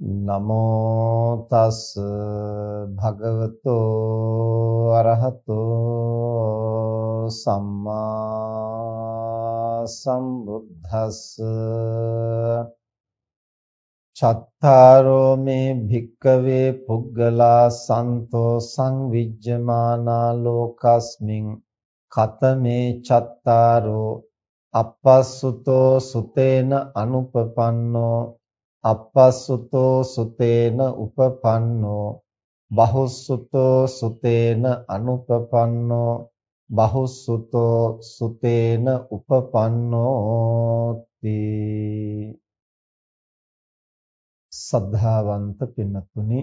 නමෝ තස් භගවතෝ අරහතෝ සම්මා සම්බුද්දස්ස චත්තාරෝ මේ භික්කවේ පුග්ගලා සන්තෝ සංවිජ්ජමානා ලෝකස්මින් කතමේ චත්තාරෝ අපස්සුතෝ සුතේන අනුපපන්නෝ අපස්සුතෝ සුතේන උපපන්නෝ බහුසුතෝ සුතේන අනුපපන්නෝ බහුසුතෝ සුතේන උපපන්නෝති. සද්ධාවන්ත පින්නතුනි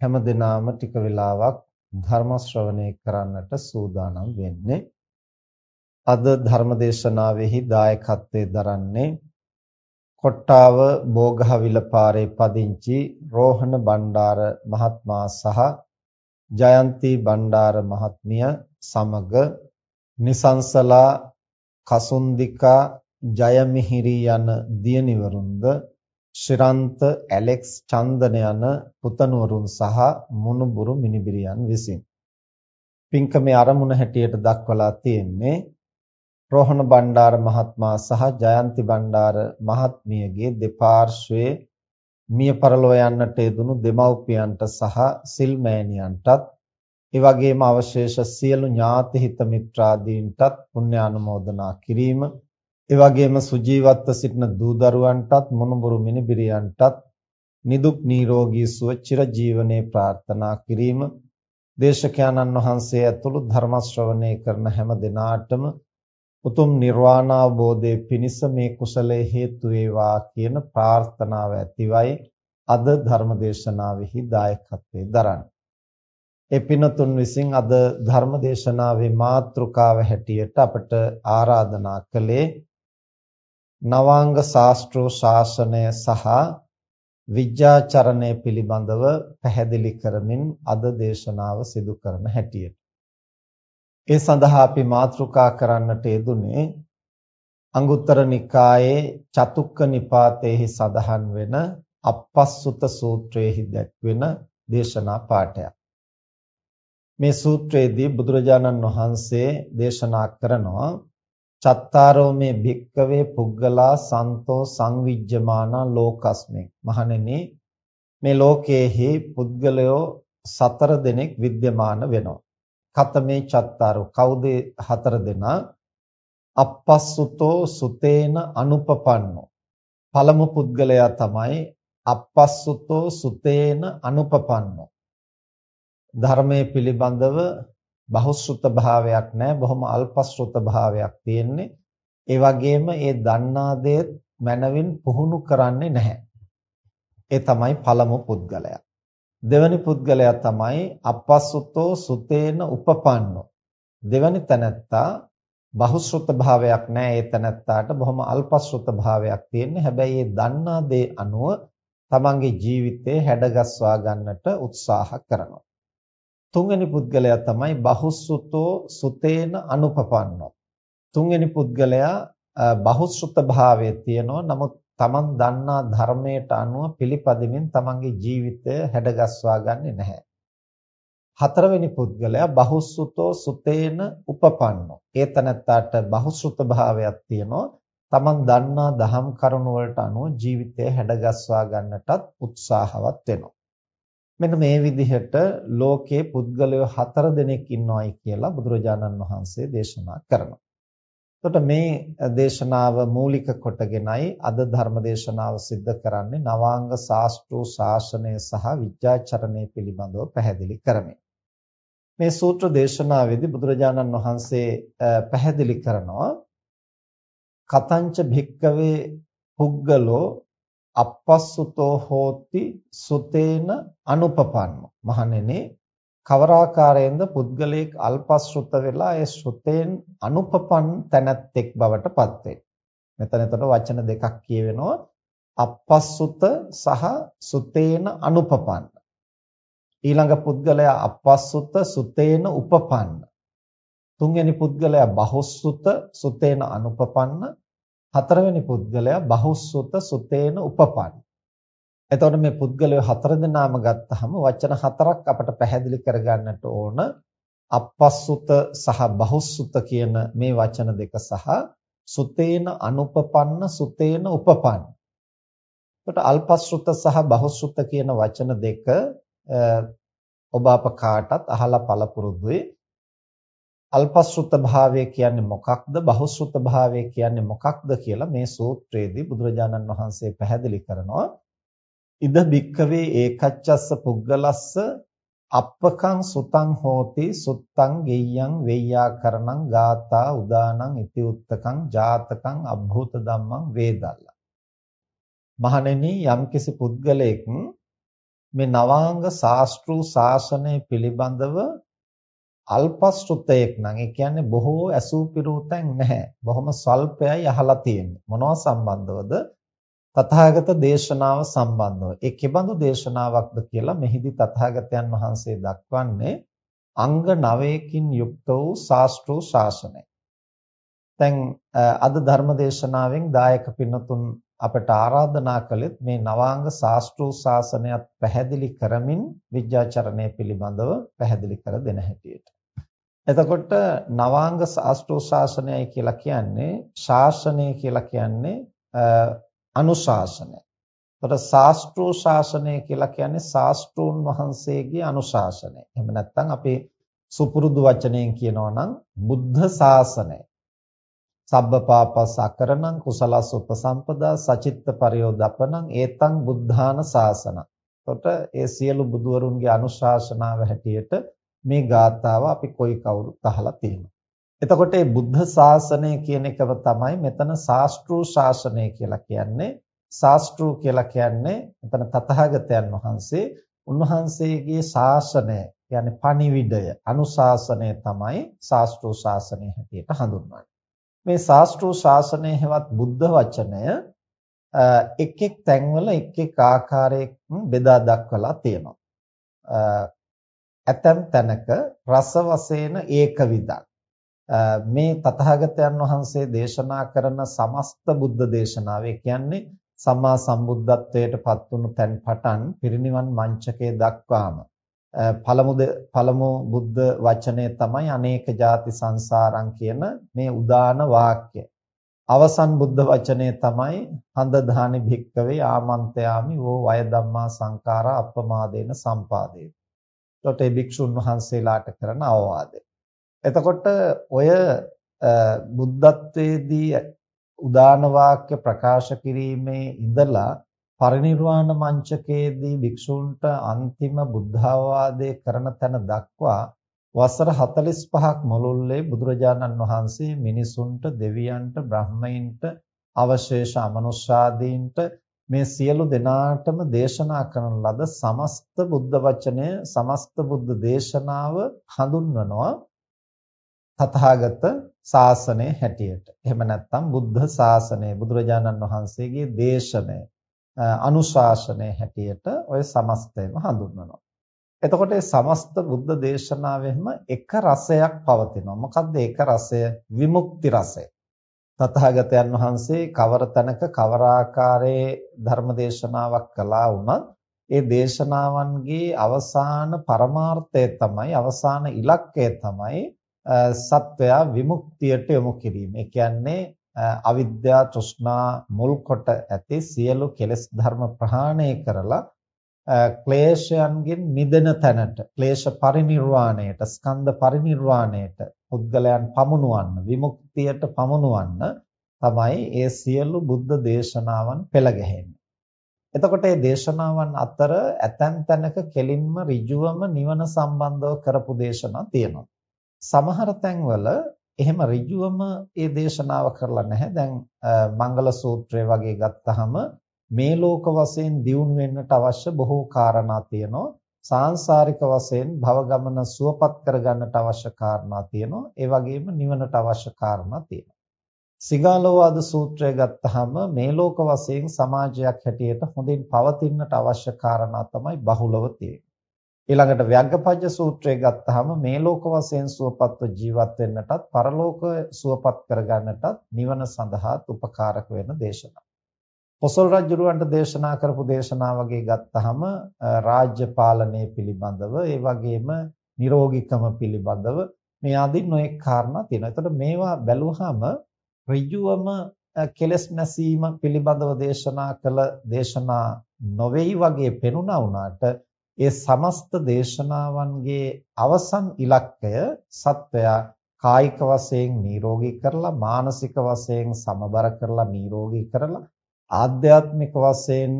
හැම දිනාම ටික වෙලාවක් ධර්ම ශ්‍රවණය කරන්නට සූදානම් වෙන්නේ. අද ධර්මදේශනාවෙහි දායකත්වයේ දරන්නේ කොට්ටාව බෝගහවිල පාරේ පදිංචි රෝහණ බණ්ඩාර මහත්මයා සහ ජයන්ති බණ්ඩාර මහත්මිය සමග නිසංසලා කසුන්දිකා ජයමිහිරි යන දියණිවරුන්ද ශිරන්ත ඇලෙක්ස් චන්දන යන පුතණුවරුන් සහ මුණුබුරු මිනිබිරියන් විසින්. පින්කමේ ආරමුණ හැටියට දක්වලා තියෙන්නේ රෝහණ බණ්ඩාර මහත්මයා සහ ජයන්ති බණ්ඩාර මහත්මියගේ දෙපාර්ශ්වයේ මිය පරලොව යන්නට යෙදුණු දෙමව්පියන්ට සහ සිල්මෑණියන්ටත් ඒ වගේම අවශේෂ සියලු ඥාති හිත මිත්‍රාදීන්ටත් පුණ්‍යානුමෝදනා කිරීම ඒ වගේම සුජීවත්ව සිටින දූ දරුවන්ටත් මොනුබුරු මිනිබිරියන්ටත් නිදුක් නිරෝගී සුව චිරජීවනයේ ප්‍රාර්ථනා කිරීම දේශකයන්න් වහන්සේ ඇතුළු ධර්ම ශ්‍රවණය කරන හැම දිනාටම උතුම් නිර්වාණ අවබෝධයේ පිණිස මේ කුසලයේ හේතු වේවා කියන ප්‍රාර්ථනාව ඇතිවයි අද ධර්ම දේශනාවෙහි දායකත්වයේ දරන්නේ. ඒ පිනතුන් විසින් අද ධර්ම දේශනාවේ මාතෘකාව හැටියට අපට ආරාධනා කළේ නවාංග ශාස්ත්‍රෝ ශාසනය සහ විද්‍යාචරණය පිළිබඳව පැහැදිලි කරමින් අද දේශනාව සිදු කරන හැටියට ඒ සඳහා අපි මාතෘකා කරන්නට යෙදුනේ අංගුත්තර නිකායේ චතුක්ක නිපාතේහි සඳහන් වෙන අපස්සුත සූත්‍රයේහි දැක්වෙන දේශනා පාඩයක්. මේ සූත්‍රයේදී බුදුරජාණන් වහන්සේ දේශනා කරනවා චත්තාරෝ මේ භික්කවේ පුග්ගලා සන්තෝ සංවිජ්ජමානා ලෝකස්මේ මහණෙනි මේ ලෝකයේහි පුද්ගලයෝ සතර දෙනෙක් විද්‍යමාන වෙනවා කතමේ චත්තාරෝ? කවුද හතර දෙනා? අපස්සුතෝ සුතේන අනුපපන්නෝ. පළමු පුද්ගලයා තමයි අපස්සුතෝ සුතේන අනුපපන්නෝ. ධර්මයේ පිළිබඳව බහුශ්‍රුත භාවයක් නැහැ බොහොම අල්පශ්‍රුත භාවයක් තියෙන්නේ. ඒ වගේම ඒ දන්නා දේ මනවින් පුහුණු කරන්නේ නැහැ. ඒ තමයි පළමු පුද්ගලයා. දෙවැනි පුද්ගලයා තමයි අපස්සුතෝ සුතේන උපපන්නෝ. දෙවැනි තැනැත්තා බහුශ්‍රුත භාවයක් නැහැ ඒ තැනැත්තාට බොහොම අල්පශ්‍රුත භාවයක් තියෙන්නේ. හැබැයි ඒ දන්නා දේ අනුව තමන්ගේ ජීවිතේ හැඩගස්වා ගන්නට උත්සාහ කරනවා. තුන්වෙනි පුද්ගලයා තමයි බහුසුතෝ සුතේන අනුපපන්නෝ. තුන්වෙනි පුද්ගලයා බහුසුත භාවයේ තියෙනවා. නමුත් තමන් දන්නා ධර්මයට අනුව පිළිපදෙමින් තමන්ගේ ජීවිතය හැඩගස්වා ගන්නේ නැහැ. හතරවෙනි පුද්ගලයා බහුසුතෝ සුතේන උපපන්නෝ. ඒ තනත්තාට බහුසුත භාවයක් තියෙනවා. තමන් දන්නා දහම් කරුණු වලට අනුව ජීවිතය හැඩගස්වා ගන්නටත් උත්සාහවත් වෙනවා. මෙන්න මේ විදිහට ලෝකයේ පුද්ගලයෝ හතර දෙනෙක් ඉන්නවායි කියලා බුදුරජාණන් වහන්සේ දේශනා කරනවා. එතකොට මේ දේශනාව මූලික කොටගෙනයි අද ධර්ම දේශනාව සිද්ධ කරන්නේ නවාංග ශාස්ත්‍රෝ ශාසනය සහ විද්‍යාචරණය පිළිබඳව පැහැදිලි කරමින්. මේ සූත්‍ර දේශනාවේදී බුදුරජාණන් වහන්සේ පැහැදිලි කරනවා කතංච භික්කවේ පුද්ගලෝ අපස්සුතෝ හෝති සුතේන අනුපපන්නෝ මහණෙනි කවරාකාරයෙන්ද පුද්ගලයෙක් අල්පශ්‍රුත වෙලා ඒ ශ්‍රුතෙන් අනුපපන් තැනැත්තෙක් බවට පත් වෙන්නේ. මෙතන එතකොට වචන දෙකක් කියවෙනවා අපස්සුත සහ සුතේන අනුපපන්න. ඊළඟ පුද්ගලයා අපස්සුත සුතේන උපපන්න. තුන්වෙනි පුද්ගලයා බහුසුත සුතේන අනුපපන්න. හතරවෙනි පුද්ගලයා බහුසුත සුතේන උපපන්න. එතකොට මේ පුද්ගලයෝ හතර දෙනාම ගත්තාම වචන හතරක් අපට පැහැදිලි කරගන්නට ඕන අපස්සුත සහ බහුසුත කියන මේ වචන දෙක සහ සුතේන අනුපපන්න සුතේන උපපන්න. එතකොට අල්පස්සුත සහ බහුසුත කියන වචන දෙක ඔබ අප කාටත් අහලා පළපුරුදුයි. අල්පස්සුත භාවය කියන්නේ මොකක්ද? බහුසුත භාවය කියන්නේ මොකක්ද කියලා මේ සූත්‍රයේදී බුදුරජාණන් වහන්සේ පැහැදිලි කරනවා. ඉද බික්කවේ ඒකච්චස්ස පුද්ගලස්ස අප්පකං සුතං හෝති සුත්තං ගෙය්‍යං වෙය්‍යාකරණං ගාතා උදානං ඉතිඋත්තකං ජාතකං අභූත ධම්මං වේදල්ල. මහණෙනි යම්කිසි පුද්ගලයෙක් මේ නවාංග ශාස්ත්‍රු ශාසනය පිළිබඳව අල්පශ්‍රුතයෙක් නම් ඒ කියන්නේ බොහෝ ඇසූ පිරූතෙන් නැහැ. බොහොම සල්පයයි අහලා තියෙන්නේ. මොනවා සම්බන්ධවද? තථාගත දේශනාව සම්බන්ධව. ඒ කෙබඳු දේශනාවක්ද කියලා මෙහිදී තථාගතයන් වහන්සේ දක්වන්නේ අංග 9කින් යුක්ත වූ ශාස්ත්‍රෝ ශාසනය. දැන් අද ධර්ම දේශනාවෙන් දායක පින්නතුන් අපට ආරාධනා කළෙත් මේ නවාංග ශාස්ත්‍රෝ ශාසනයත් පැහැදිලි කරමින් විද්‍යාචරණය පිළිබඳව පැහැදිලි කර දෙන හැටියට. එතකොට නවාංග ශාස්ත්‍රෝ ශාසනයයි කියලා කියන්නේ ශාසනය කියලා කියන්නේ අනුශාසනය. එතකොට ශාස්ත්‍රෝ ශාසනය කියලා කියන්නේ ශාස්ත්‍රූන් වහන්සේගේ අනුශාසනය. එහෙම නැත්නම් අපි සුපුරුදු වචනයෙන් කියනවා නම් බුද්ධ ශාසනය. සබ්බපාපස් අකරණං කුසලස් උපසම්පදා සචිත්ත පරියෝදපණං ඒතං බුද්ධාන ශාසන. එතකොට ඒ සියලු බුදුවරුන්ගේ අනුශාසනාව හැටියට මේ ගාථාව අපි කොයි කවුරුත් අහලා තියෙනවා. එතකොට මේ බුද්ධ ශාසනය කියන එකව තමයි මෙතන ශාස්ත්‍රූ ශාසනය කියලා කියන්නේ. ශාස්ත්‍රූ කියලා කියන්නේ මෙතන තථාගතයන් වහන්සේ උන්වහන්සේගේ ශාසනය කියන්නේ පණිවිඩය අනුශාසනය තමයි ශාස්ත්‍රූ ශාසනය හැටියට හඳුන්වන්නේ. මේ ශාස්ත්‍රූ ශාසනය හෙවත් බුද්ධ වචනය එක් එක් තැන්වල එක් එක් ආකාරයකින් බෙදා දක්වලා තියෙනවා. ඇතැම් තැනක රස වශයෙන් ඒක විදක් මේ තථාගතයන් වහන්සේ දේශනා කරන සමස්ත බුද්ධ දේශනාව කියන්නේ සම්මා සම්බුද්ධත්වයට පත් වුණු තැන් පටන් පිරිනිවන් මංචකයේ දක්වාම පළමු පළමු බුද්ධ වචනය තමයි අනේක ಜಾති සංසාරං කියන මේ උදාන වාක්‍ය. අවසන් බුද්ධ වචනය තමයි හඳ දානි භික්කවේ ආමන්ත්‍යාමි වෝ වය ධම්මා සංඛාරා අප්පමාදේන සම්පාදේ. ඊට ඒ භික්ෂුන් වහන්සේලාට කරන අවවාදය. එතකොට ඔය බුද්ධත්වයේදී උදාන වාක්‍ය ප්‍රකාශ කිරීමේ ඉඳලා පරිනිර්වාණ මංචකයේදී භික්ෂූන්ට අන්තිම බුද්ධාවාදයේ කරන තැන දක්වා වසර 45ක් මුළුල්ලේ බුදුරජාණන් වහන්සේ මිනිසුන්ට දෙවියන්ට බ්‍රහ්මයින්ට අවශේෂ අමනුෂ්‍යාදීන්ට මේ සියලු දෙනාටම දේශනා කරන ලද සමස්ත බුද්ධ වචනය සමස්ත බුද්ධ දේශනාව හඳුන්වනවා. තථාගත ශාසනය හැටියට. එහෙම නැත්නම් බුද්ධ ශාසනය බුදුරජාණන් වහන්සේගේ දේශනය. අනුශාසනයේ හැටියට ওই සමස්තයම හඳුන්වනවා. එතකොට මේ සමස්ත බුද්ධ දේශනාවෙම එක රසයක් පවතිනවා. මොකක්ද ඒක රසය? විමුක්ති රසය. තථාගතයන් වහන්සේ කවර තැනක කවර ආකාරයේ ධර්ම දේශනාවක් කළා වුණත් ඒ දේශනාවන්ගේ අවසාන පරමාර්ථය තමයි අවසාන ඉලක්කය තමයි සත්වයා විමුක්තියට යොමු කිරීම. ඒ කියන්නේ අවිද්‍යා තෘෂ්ණා මුල් කොට ඇති සියලු කෙලෙස් ධර්ම ප්‍රහාණය කරලා ක්ලේශයන්ගෙන් මිදෙන තැනට ක්ලේශ පරිණිරවාණයට ස්කන්ධ පරිණිරවාණයට පුද්ගලයන් පමුණුවන්න විමුක්තියට පමුණුවන්න තමයි ඒ සියලු බුද්ධ දේශනාවන් පෙළ ගැහෙන්නේ. එතකොට මේ දේශනාවන් අතර ඇතැම් තැනක කෙලින්ම ඍජුවම නිවන සම්බන්ධව කරපු දේශනා තියෙනවා. සමහර තැන්වල එහෙම ඍජුවම මේ දේශනාව කරලා නැහැ. දැන් මංගල සූත්‍රය වගේ ගත්තහම මේ ලෝක වශයෙන් දියුණු වෙන්නට අවශ්‍ය බොහෝ කාරණා තියෙනවා. සාංශාරික වශයෙන් භව ගමන සුවපත් කරගන්නට අවශ්‍ය කාරණා තියෙනවා. ඒ වගේම නිවනට අවශ්‍ය කාරණා තියෙනවා. සිගාලෝවාද සූත්‍රය ගත්තාම මේ ලෝක වශයෙන් සමාජයක් හැටියට හොඳින් පවතින්නට අවශ්‍ය කාරණා තමයි බහුලව තියෙන්නේ. ඊළඟට ව්‍යග්ගපජ්ජ සූත්‍රය ගත්තාම මේ ලෝක වශයෙන් සුවපත්ව ජීවත් වෙන්නටත් පරලෝක සුවපත් කරගන්නටත් නිවන සඳහා උපකාරක වෙන දේශනා. කොසල් රජුරවන්ට දේශනා කරපු දේශනා වගේ ගත්තහම රාජ්‍ය පාලනය පිළිබඳව ඒ වගේම නිරෝගීකම පිළිබඳව මේ ආදී නොඑක් කාරණා තියෙනවා. ඒතකොට මේවා බැලුවහම ඍජුවම කෙලස් නැසීම පිළිබඳව දේශනා කළ දේශනා නොවේයි වගේ පෙනුණා වුණාට ඒ සමස්ත දේශනාවන්ගේ අවසන් ඉලක්කය සත්වයා කායික වශයෙන් නිරෝගී කරලා මානසික වශයෙන් සමබර කරලා නිරෝගී කරලා ආධ්‍යාත්මික වශයෙන්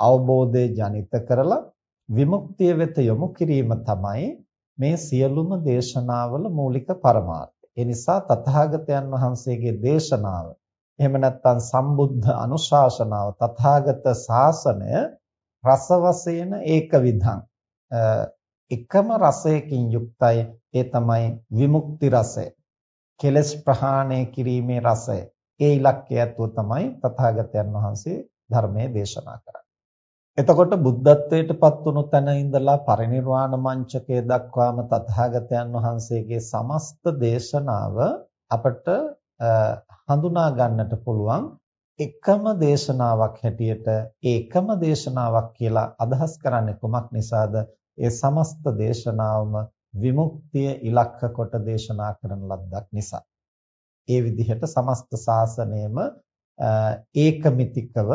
අවබෝධය ජනිත කරලා විමුක්තිය වෙත යොමු කිරීම තමයි මේ සියලුම දේශනාවල මූලික පරමාර්ථය. ඒ නිසා තථාගතයන් වහන්සේගේ දේශනාව එහෙම නැත්නම් සම්බුද්ධ අනුශාසනාව තථාගත ශාසනය රස වශයෙන් ඒක විධං එකම රසයකින් යුක්තයි ඒ තමයි විමුක්ති රසය. කෙලස් ප්‍රහාණය කිරීමේ රසය. ඒ ඉලක්කය ඇතුව තමයි තථාගතයන් වහන්සේ ධර්මයේ දේශනා කරන්නේ. එතකොට බුද්ධත්වයට පත් වුණු තැන ඉඳලා පරිනිර්වාණ මංචකය දක්වාම තථාගතයන් වහන්සේගේ සමස්ත දේශනාව අපට හඳුනා ගන්නට පුළුවන් එකම දේශනාවක් හැටියට ඒකම දේශනාවක් කියලා අදහස් කරන්නේ කොමක් නිසාද? ඒ සමස්ත දේශනාවම විමුක්තිය ඉලක්ක කොට දේශනා කරන ලද්දක් නිසා. ඒ විදිහට සමස්ත ශාසනයම ඒකමිතිකව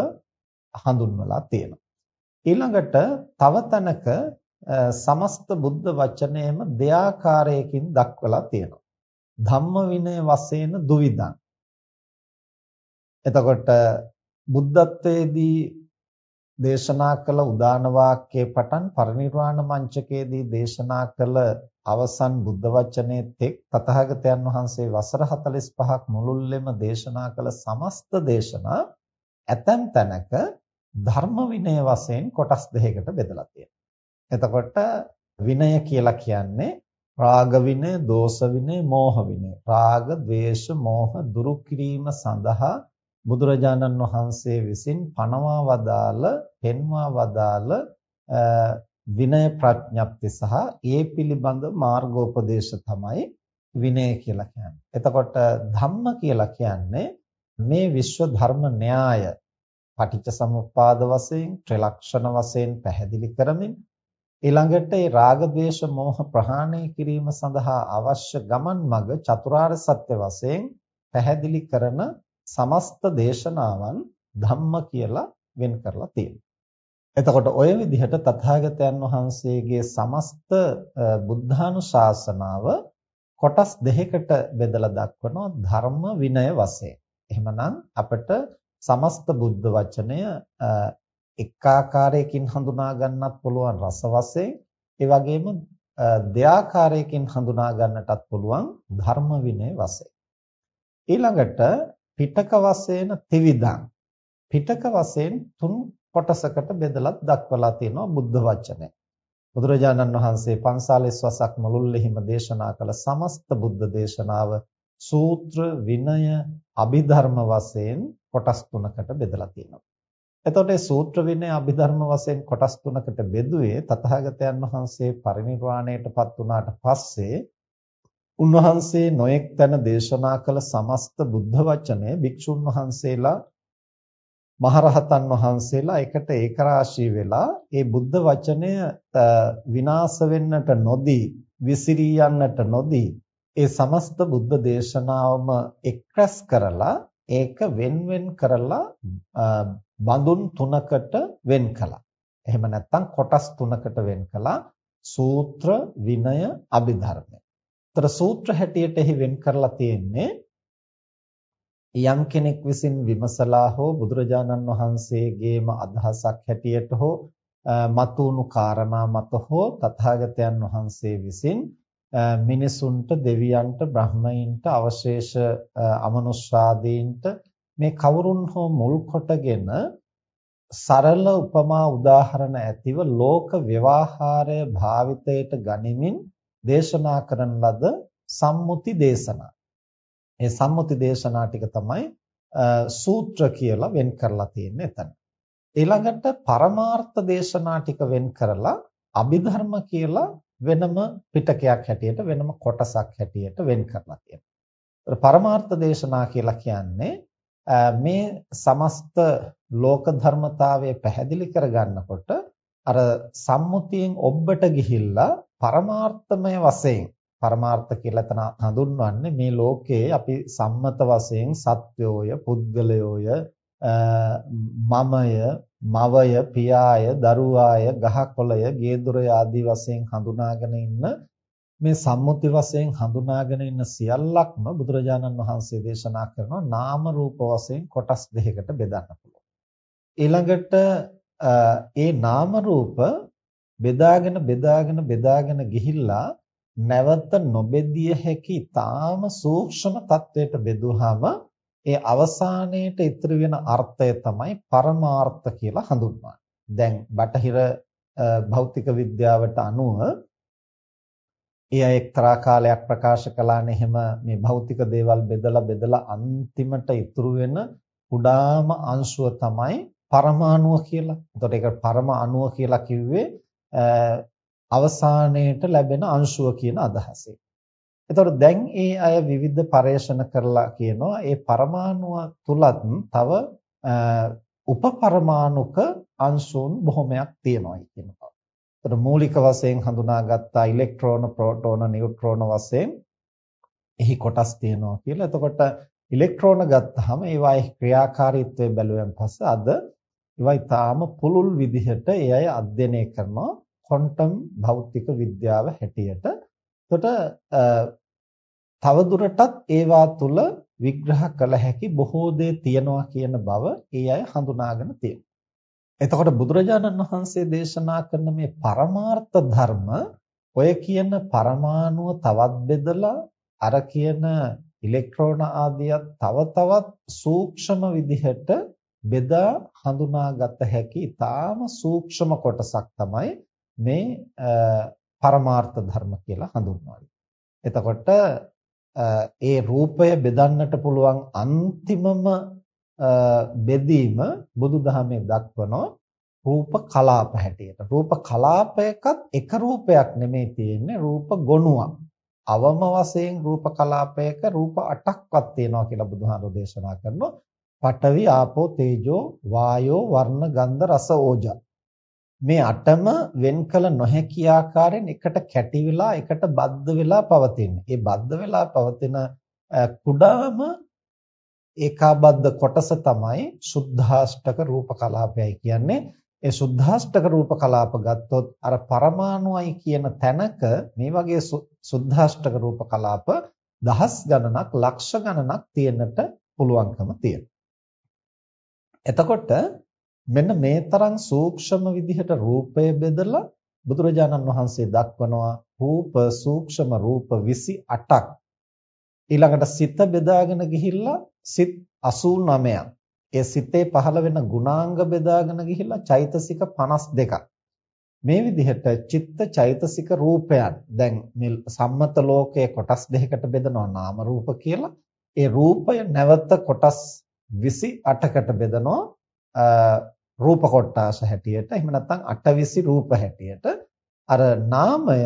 හඳුන්වලා තියෙනවා. ඊළඟට තව තැනක සමස්ත බුද්ධ වචනයම දෙආකාරයකින් දක්වලා තියෙනවා. ධම්ම විනය වශයෙන් දුවිදං. එතකොට බුද්ධත්වයේදී දේශනා කළ උදාන වාක්‍යයේ පටන් පරිනිර්වාණ මංචකයේදී දේශනා කළ අවසන් බුද්ධ වචනේ තෙක් තථාගතයන් වහන්සේ වසර 45ක් මුළුල්ලෙම දේශනා කළ සමස්ත දේශනා ඇතැම් තැනක ධර්ම විනය වශයෙන් කොටස් දෙකකට බෙදලා තියෙනවා. එතකොට විනය කියලා කියන්නේ රාග විනය, දෝෂ විනය, මෝහ විනය. රාග, ద్వේෂ, මෝහ දුරු කිරීම සඳහා බුදුරජාණන් වහන්සේ විසින් පනවා වදාළ, පෙන්වා වදාළ විනය ප්‍රඥප්ති සහ ඒ පිළිබඳ මාර්ගෝපදේශ තමයි විනය කියලා කියන්නේ. එතකොට ධම්ම කියලා කියන්නේ මේ විශ්ව ධර්ම න්‍යාය පටිච්ච සමුප්පාද වශයෙන් ත්‍රිලක්ෂණ වශයෙන් පැහැදිලි කරමින් ඊළඟට ඒ රාග ద్వේෂ මෝහ ප්‍රහාණය කිරීම සඳහා අවශ්‍ය ගමන් මඟ චතුරාර්ය සත්‍ය වශයෙන් පැහැදිලි කරන සමස්ත දේශනාවන් ධම්ම කියලා වෙන් කරලා තියෙනවා. එතකොට ඔය විදිහට තථාගතයන් වහන්සේගේ සමස්ත බුද්ධානුශාසනාව කොටස් දෙකකට බෙදලා දක්වනවා ධර්ම විනය වශයෙන්. එහෙමනම් අපිට සමස්ත බුද්ධ වචනය එකාකාරයකින් හඳුනා ගන්නත් පුළුවන් රස වශයෙන්, ඒ වගේම දෙආකාරයකින් හඳුනා ගන්නටත් පුළුවන් ධර්ම විනය වශයෙන්. ඊළඟට පිටක වශයෙන් ත්‍රිවිධං පිටක වශයෙන් තුන් කොටසකට බෙදලා දක්වලා තියෙනවා බුද්ධ වචනය. බුදුරජාණන් වහන්සේ 45 වසක් මුළුල්ලෙහිම දේශනා කළ සමස්ත බුද්ධ දේශනාව සූත්‍ර විනය අභිධර්ම වශයෙන් කොටස් තුනකට බෙදලා තියෙනවා. එතකොට මේ සූත්‍ර විනය අභිධර්ම වශයෙන් කොටස් තුනකට බෙදුවේ තථාගතයන් වහන්සේ පරිනිර්වාණයටපත් වුණාට පස්සේ උන්වහන්සේ නොඑක් තැන දේශනා කළ සමස්ත බුද්ධ වචනය භික්ෂුන් වහන්සේලා මහරහතන් වහන්සේලා එකට ඒකරාශී වෙලා ඒ බුද්ධ වචනය විනාශ වෙන්නට නොදී විසිරී යන්නට නොදී ඒ සමස්ත බුද්ධ දේශනාවම එක්රැස් කරලා ඒක wen wen කරලා බඳුන් තුනකට වෙන් කළා. එහෙම නැත්නම් කොටස් තුනකට වෙන් කළා සූත්‍ර විනය අභිධර්ම. ତර සූත්‍ර හැටියට එහි වෙන් කරලා තියෙන්නේ යම් කෙනෙක් විසින් විමසලා හෝ බුදුරජාණන් වහන්සේගේම අදහසක් හැටියට හෝ මතුණු කාරණා මත හෝ තථාගතයන් වහන්සේ විසින් මිනිසුන්ට දෙවියන්ට බ්‍රහ්මයින්ට අවශේෂ අමනුෂ්‍යාදීන්ට මේ කවුරුන් හෝ මුල් කොටගෙන සරල උපමා උදාහරණ ඇතිව ලෝක ව්‍යවහාරය භාවිතයට ගනිමින් දේශනා කරන ලද සම්මුති දේශනා. මේ සම්මුති දේශනා ටික තමයි සූත්‍ර කියලා වෙන් කරලා තියෙන්නේ එතන. ඊළඟට පරමාර්ථ දේශනා ටික වෙන් කරලා අභිධර්ම කියලා වෙනම පිටකයක් හැටියට වෙනම කොටසක් හැටියට වෙන් කරලා තියෙනවා. පරමාර්ථ දේශනා කියලා කියන්නේ මේ සමස්ත ලෝක ධර්මතාවය පැහැදිලි කරගන්නකොට අර සම්මුතියෙන් ඔබට ගිහිල්ලා පරමාර්ථමය වශයෙන් පරමාර්ථ කියලා එතන හඳුන්වන්නේ මේ ලෝකයේ අපි සම්මත වශයෙන් සත්වෝය පුද්ගලයෝය මමය මවය පියාය දරුවාය ගහකොළය ගේදොරය ආදී වශයෙන් හඳුනාගෙන ඉන්න මේ සම්මුති වශයෙන් හඳුනාගෙන ඉන්න සියල්ලක්ම බුදුරජාණන් වහන්සේ දේශනා කරනවා නාම රූප වශයෙන් කොටස් දෙකකට බෙදන්න පුළුවන්. ඊළඟට ඒ නාම රූප බෙදාගෙන බෙදාගෙන බෙදාගෙන ගිහිල්ලා නැවත නොබෙදිය හැකි ඊටාම සූක්ෂම තත්වයට බෙදුවාම ඒ අවසානයේට ඉතුරු වෙන අර්ථය තමයි පරමාර්ථ කියලා හඳුන්වන්නේ. දැන් බටහිර භෞතික විද්‍යාවට අනුව එය එක්තරා කාලයක් ප්‍රකාශ කළානේ එහෙම මේ භෞතික දේවල් බෙදලා බෙදලා අන්තිමට ඉතුරු වෙන කුඩාම අංශුව තමයි පරමාණුව කියලා. එතකොට ඒක පරමාණුව කියලා කිව්වේ අවසානයේට ලැබෙන අංශුව කියන අදහසයි. එතකොට දැන් ඒ අය විවිධ පරේක්ෂණ කරලා කියනවා ඒ පරමාණුව තුලත් තව උපපරමාණුක අංශුන් බොහොමයක් තියෙනවා කියනවා. එතකොට මූලික වශයෙන් හඳුනාගත්ත ඉලෙක්ට්‍රෝන, ප්‍රෝටෝන, නියුට්‍රෝන වශයෙන් එහි කොටස් තියෙනවා කියලා. එතකොට ඉලෙක්ට්‍රෝන ගත්තාම ඒවායේ ක්‍රියාකාරීත්වය බැලුවෙන් පස්සේ අද ඒවා ඊටාම පුළුල් විදිහට ඒ අය අධ්‍යයනය කරනවා ක්වොන්ටම් භෞතික විද්‍යාව හැටියට. එතකොට තවදුරටත් ඒවා තුල විග්‍රහ කළ හැකි බොහෝ දේ තියනවා කියන බව ඒ අය හඳුනාගෙන තියෙනවා. එතකොට බුදුරජාණන් වහන්සේ දේශනා කරන මේ පරමාර්ථ ධර්ම ඔය කියන පරමාණුව තවත් බෙදලා අර කියන ඉලෙක්ට්‍රෝන ආදිය තව තවත් සූක්ෂම විදිහට බෙදා හඳුනාගත හැකි ඊටාම සූක්ෂම කොටසක් තමයි මේ පරමාර්ථ ධර්ම කියලා හඳුන්වන්නේ. එතකොට ඒ රූපය බෙදන්නට පුළුවන් අන්තිමම බෙදීම බුදුදහමේ දක්වනවා රූප කලාප හැටියට. රූප කලාපයකත් එක රූපයක් නෙමෙයි තියෙන්නේ රූප ගොනුවක්. අවම වශයෙන් රූප කලාපයක රූප 8ක්වත් තියෙනවා කියලා බුදුහාමුදුරෝ දේශනා කරනවා. පඨවි ආපෝ තේජෝ වායෝ වර්ණ ගන්ධ රස ඕජා මේ අටම වෙන් කළ නොහැකි ආකාරයෙන් එකට කැටි වෙලා එකට බද්ධ වෙලා පවතින්නේ. ඒ බද්ධ වෙලා පවතින කුඩාම ඒකාබද්ධ කොටස තමයි සුද්ධාෂ්ටක රූප කලාපයයි කියන්නේ. ඒ සුද්ධාෂ්ටක රූප කලාප ගත්තොත් අර පරමාණුයි කියන තැනක මේ වගේ සුද්ධාෂ්ටක රූප කලාප දහස් ගණනක් ලක්ෂ ගණනක් තියෙන්නට පුළුවන්කම තියෙනවා. එතකොට මෙන්න මේ තරම් සූක්ෂම විදිහට රූපය බෙදලා බුදුරජාණන් වහන්සේ දක්වනවා රූප සූක්ෂම රූප 28ක් ඊළඟට සිත බෙදාගෙන ගිහිල්ලා සිත් 89ක් ඒ සිතේ පහළ වෙන ගුණාංග බෙදාගෙන ගිහිල්ලා චෛතසික 52ක් මේ විදිහට චිත්ත චෛතසික රූපයන් දැන් මේ සම්මත ලෝකයේ කොටස් දෙකකට බෙදනවා නාම රූප කියලා. ඒ රූපය නැවත කොටස් 28කට බෙදනවා රූප කොටාස හැටියට එහෙම නැත්නම් අටවිසි රූප හැටියට අර නාමය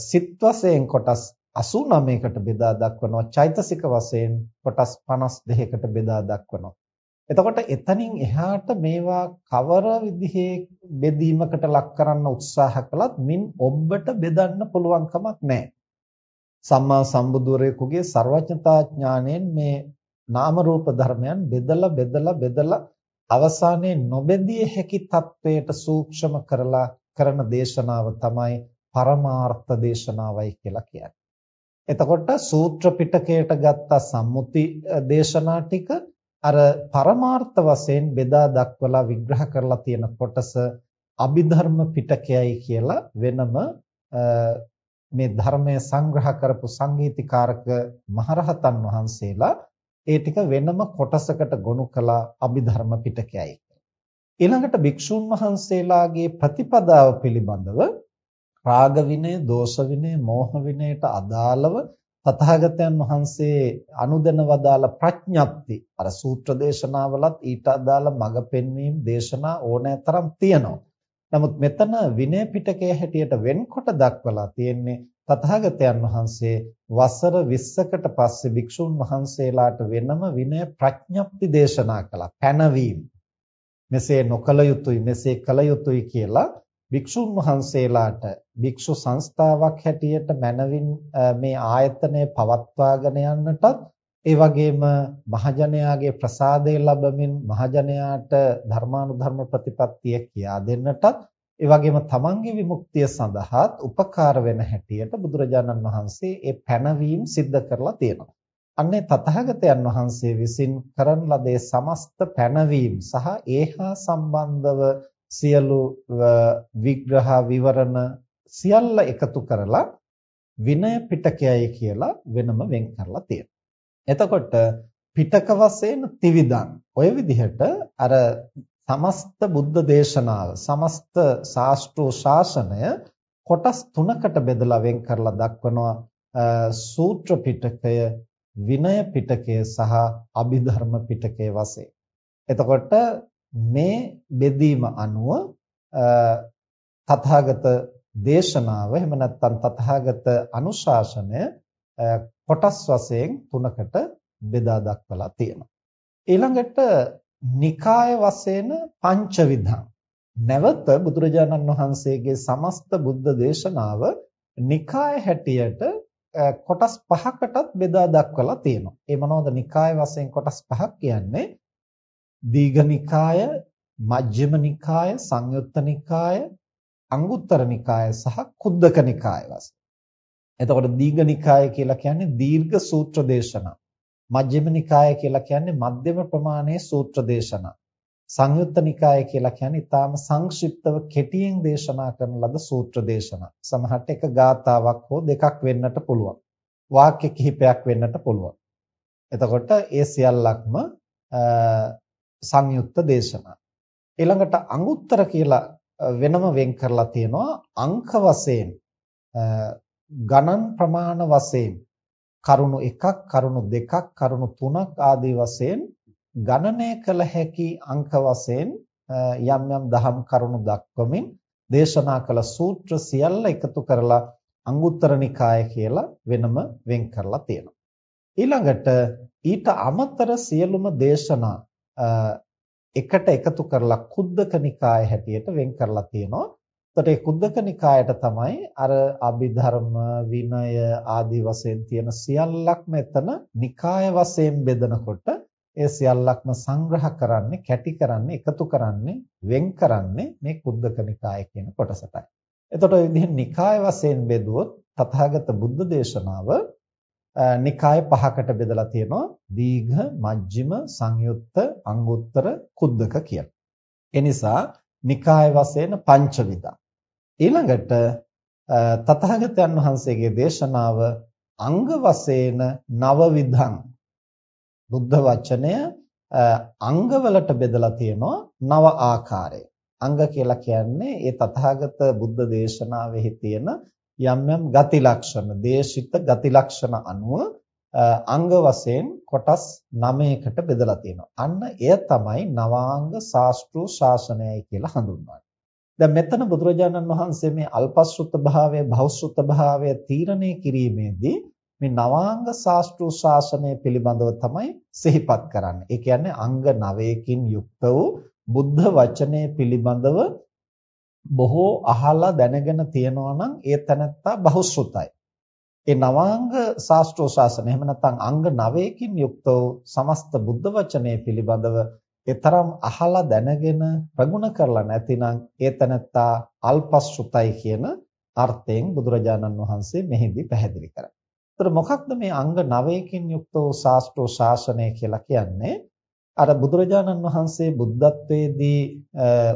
සිත් වශයෙන් කොටස් 89කට බෙදා දක්වනවා චෛතසික වශයෙන් කොටස් 52කට බෙදා දක්වනවා එතකොට එතනින් එහාට මේවා කවර විදිහේ බෙදීමකට ලක් කරන්න උත්සාහ කළත් මින් ඔබට බෙදන්න පුළුවන් කමක් නැහැ. සම්මා සම්බුදුරෙකුගේ ਸਰවඥතා ඥාණයෙන් මේ නාම රූප ධර්මයන් බෙදලා බෙදලා බෙදලා අවසානයේ නොබෙදිය හැකි තත්වයට සූක්ෂම කරලා කරන දේශනාව තමයි පරමාර්ථ දේශනාවයි කියලා කියන්නේ. එතකොට සූත්‍ර පිටකයට ගත්ත සම්මුති දේශනා ටික අර පරමාර්ථ වශයෙන් බෙදා දක්වලා විග්‍රහ කරලා තියෙන කොටස අභිධර්ම පිටකයයි කියලා වෙනම මේ ධර්මය සංග්‍රහ කරපු සංගීතීකාරක මහරහතන් වහන්සේලා ඒ ටික වෙනම කොටසකට ගොනු කළා අභිධර්ම පිටකයයි ඊළඟට භික්ෂුන් වහන්සේලාගේ ප්‍රතිපදාව පිළිබඳව රාග විනය, දෝෂ විනය, මෝහ විනයට අදාළව තථාගතයන් වහන්සේ අනුදැන වදාළ ප්‍රඥප්ති අර සූත්‍ර දේශනාවලත් ඊට අදාළ මඟ පෙන්වීම දේශනා ඕනෑතරම් තියෙනවා. නමුත් මෙතන විනය පිටකයේ හැටියට වෙන්කොට දක්වලා තියෙන්නේ තථාගතයන් වහන්සේ වසර 20කට පස්සේ භික්ෂුන් වහන්සේලාට වෙනම විනය ප්‍රඥප්ති දේශනා කළා. පැනවීම. මෙසේ නොකල යුතුයි මෙසේ කල යුතුයි කියලා භික්ෂුන් වහන්සේලාට භික්ෂු සංස්ථාවක් හැටියට මනවින් මේ ආයතනය පවත්වාගෙන යන්නටත් ඒ වගේම මහජනයාගේ ප්‍රසාදය ලැබමින් මහජනයාට ධර්මානුධර්ම ප්‍රතිපත්තිය කියා දෙන්නටත් ඒ වගේම තමන්ගේ විමුක්තිය සඳහාත් උපකාර වෙන හැටියට බුදුරජාණන් වහන්සේ ඒ පැනවීම සිද්ධ කරලා තියෙනවා. අන්නේ තථාගතයන් වහන්සේ විසින් කරන ලදේ සමස්ත පැනවීම සහ ඒහා සම්බන්ධව සියලු විග්‍රහ විවරණ සියල්ල එකතු කරලා විනය පිටකයයි කියලා වෙනම වෙන් කරලා තියෙනවා. එතකොට පිටක වශයෙන් ත්‍රිවිධං ඔය විදිහට අර සමස්ත බුද්ධ දේශනාව සමස්ත ශාස්ත්‍රෝ ශාසනය කොටස් තුනකට බෙදලා වෙන් කරලා දක්වනවා සූත්‍ර පිටකය විනය පිටකය සහ අභිධර්ම පිටකය වශයෙන්. එතකොට මේ බෙදීම අනුව තථාගත දේශනාව එහෙම නැත්නම් තථාගත අනුශාසනය කොටස් වශයෙන් තුනකට බෙදා දක්වලා තියෙනවා. ඊළඟට නිකාය වශයෙන් පංචවිධං නැවත බුදුරජාණන් වහන්සේගේ සමස්ත බුද්ධ දේශනාව නිකාය හැටියට කොටස් පහකටත් බෙදා දක්වලා තියෙනවා. ඒ මොනවද නිකාය වශයෙන් කොටස් පහක් කියන්නේ? දීඝනිකාය, මජ්ක්‍ධිම නිකාය, සංයුත්ත නිකාය, අංගුත්තර නිකාය සහ කුද්දක නිකාය වශයෙන්. එතකොට දීඝනිකාය කියලා කියන්නේ දීර්ඝ සූත්‍ර දේශනා. මජ්ක්‍ධිම නිකාය කියලා කියන්නේ මධ්‍යම ප්‍රමාණයේ සූත්‍ර දේශනා. සංයුත්ත නිකාය කියලා කියන්නේ ඊටාම සංක්ෂිප්තව කෙටියෙන් දේශනා කරන ලද සූත්‍ර දේශනා. සමහරට එක ගාතාවක් හෝ දෙකක් වෙන්නට පුළුවන්. වාක්‍ය කිහිපයක් වෙන්නට පුළුවන්. එතකොට ඒ සියල්ලක්ම සංයුක්ත දේශනා. ඊළඟට අංගුත්තර කියලා වෙනම වෙන් කරලා තියෙනවා අංක වශයෙන් ගණන් ප්‍රමාණ වශයෙන් කරුණු එකක් කරුණු දෙකක් කරුණු තුනක් ආදී වශයෙන් ගණනය කළ හැකි අංක වශයෙන් යම් යම් දහම් කරුණු දක්වමින් දේශනා කළ සූත්‍ර සියල්ල එකතු කරලා අංගුත්තර නිකාය කියලා වෙනම වෙන් කරලා තියෙනවා. ඊළඟට ඊට අමතර සියලුම දේශනා එකට එකතු කරලා කුද්දක නිකාය හැටියට වෙන් කරලා තියෙනවා. එතකොට මේ කුද්දක නිකායට තමයි අර අභිධර්ම විනය ආදී වශයෙන් තියෙන සියල්ලක්ම එතන නිකාය වශයෙන් බෙදනකොට ඒ සියල්ලක්ම සංග්‍රහ කරන්නේ කැටි කරන්නේ එකතු කරන්නේ වෙන් කරන්නේ මේ කුද්දක නිකාය කියන කොටසටයි. එතකොට මේ විදිහට නිකාය වශයෙන් බෙදුවොත් තථාගත බුද්ධ දේශනාව නිකාය පහකට බෙදලා තියෙනවා දීඝ මජ්ක්‍ධිම සංයුත්ත අංගුත්තර කුද්දක කියලා. ඒ නිසා නිකාය වශයෙන් පංචවිධ. ඊළඟට තථාගතයන් වහන්සේගේ දේශනාව අංග වශයෙන් නවවිධං බුද්ධ වචනය අංගවලට බෙදලා තියෙනවා නව ආකාරය. අංග කියලා කියන්නේ ඒ තථාගත බුද්ධ දේශනාවෙහි තියෙන යම් යම් ගති ලක්ෂණ දේශිත ගති ලක්ෂණ අනුව අංග වශයෙන් කොටස් 9කට බෙදලා තියෙනවා. අන්න එය තමයි නවාංග ශාස්ත්‍රීය ශාසනයයි කියලා හඳුන්වන්නේ. දැන් මෙතන බුදුරජාණන් වහන්සේ මේ අල්පශ්‍රුත භාවය, බහුශ්‍රුත භාවය තීරණය කිරීමේදී මේ නවාංග ශාස්ත්‍රීය ශාසනය පිළිබඳව තමයි සිහිපත් කරන්නේ. ඒ කියන්නේ අංග 9කින් යුක්ත වූ බුද්ධ වචනය පිළිබඳව බොහෝ අහලා දැනගෙන තියෙනවා නම් ඒ තැනත්තා බහුශ්‍රුතයි. ඒ නවාංග ශාස්ත්‍රෝ ශාසන එහෙම නැත්නම් අංග 9කින් යුක්ත වූ සමස්ත බුද්ධ වචනේ පිළිබඳව ඒතරම් අහලා දැනගෙන ප්‍රගුණ කරලා නැතිනම් ඒ තැනත්තා අල්පශ්‍රුතයි කියන අර්ථයෙන් බුදුරජාණන් වහන්සේ මෙහිදී පැහැදිලි කරා. ඒතර මොකක්ද මේ අංග 9කින් යුක්ත වූ ශාස්ත්‍රෝ ශාසනය කියලා කියන්නේ? අර බුදුරජාණන් වහන්සේ බුද්ධත්වයේදී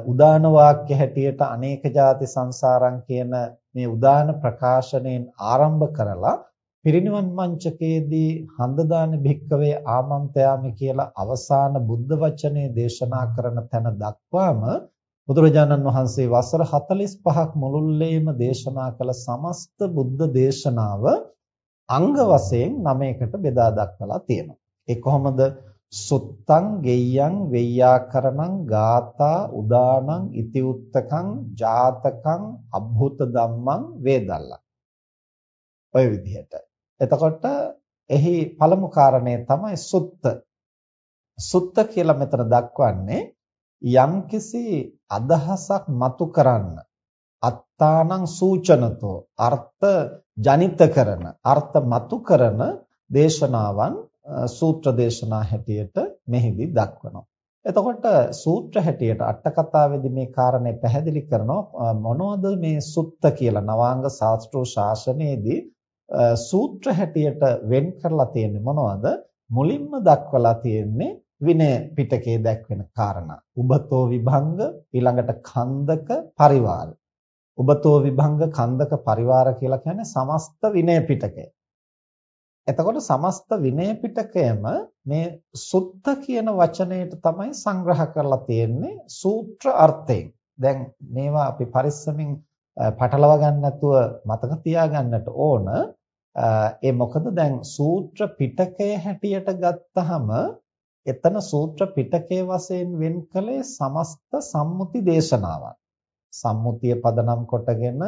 උදාන වාක්‍ය හැටියට අනේක ಜಾති සංසාරං කියන මේ උදාන ප්‍රකාශනයෙන් ආරම්භ කරලා පිරිනිවන් මංචකයේදී හඳදාන භික්කවේ ආමන්ත්‍යාමි කියලා අවසාන බුද්ධ වචනේ දේශනා කරන තැන දක්වාම බුදුරජාණන් වහන්සේ වසර 45ක් මුළුල්ලේම දේශනා කළ සමස්ත බුද්ධ දේශනාව අංග වශයෙන් 9කට බෙදා දක්වලා තියෙනවා. ඒ කොහොමද? සුත්තං ගෙය්‍යං වෙය්‍යාකරණං ගාථා උදානං ඉතිඋත්තකං ජාතකං අභූත ධම්මං වේදල්ලං. ඔය විදිහට. එතකොට එහි පළමු කාරණය තමයි සුත්ත. සුත්ත කියලා මෙතන දක්වන්නේ යම්කිසි අදහසක් මතු කරන්න. අත්තානං සූචනතෝ. අර්ථ ජනිත කරන. අර්ථ මතු කරන දේශනාවන් සූත්‍ර දේශනා හැටියට මෙහිදී දක්වනවා. එතකොට සූත්‍ර හැටියට අට කතාවේදී මේ කාරණේ පැහැදිලි කරනවා මොනවද මේ සුත්ත කියලා? නවාංග ශාස්ත්‍රෝ ශාසනයේදී සූත්‍ර හැටියට වෙන් කරලා තියෙන්නේ මොනවද? මුලින්ම දක්වලා තියෙන්නේ විනය පිටකයේ දැක්වෙන කාරණා. උබතෝ විභංග ඊළඟට කන්දක පරිවාර. උබතෝ විභංග කන්දක පරිවාර කියලා කියන්නේ සමස්ත විනය පිටකය. එතකොට සමස්ත විනය පිටකයම මේ සුත්ත කියන වචනයට තමයි සංග්‍රහ කරලා තියෙන්නේ සූත්‍ර අර්ථයෙන්. දැන් මේවා අපි පරිස්සමින් පටලවා ගන්න නැතුව මතක තියාගන්නට ඕන. ඒ මොකද දැන් සූත්‍ර පිටකය හැටියට ගත්තහම එතන සූත්‍ර පිටකයේ වශයෙන් වෙන් කළේ සමස්ත සම්මුති දේශනාවන්. සම්මුතිය පදනම් කොටගෙන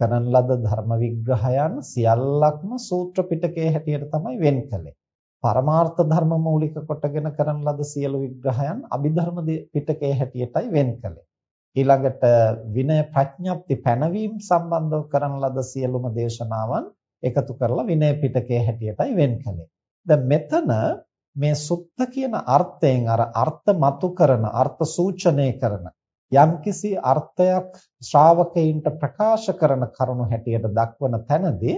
කරන ලද ධර්ම විග්‍රහයන් සියල්ලක්ම සූත්‍ර පිටකයේ හැටියට තමයි වෙන් කළේ. පරමාර්ථ ධර්ම මූලික කොටගෙන කරන ලද සියලු විග්‍රහයන් අභිධර්ම පිටකයේ හැටියටයි වෙන් කළේ. ඊළඟට විනය ප්‍රඥප්ති පැනවීම සම්බන්ධව කරන ලද සියලුම දේශනාවන් එකතු කරලා විනය පිටකයේ හැටියටයි වෙන් කළේ. දැන් මෙතන මේ සුත්ත කියන අර්ථයෙන් අර අර්ථ මතු කරන අර්ථ සූචනය කරන යම්කිසි අර්ථයක් ශ්‍රාවකයින්ට ප්‍රකාශ කරන කරුණු හැටියට දක්වන තැනදී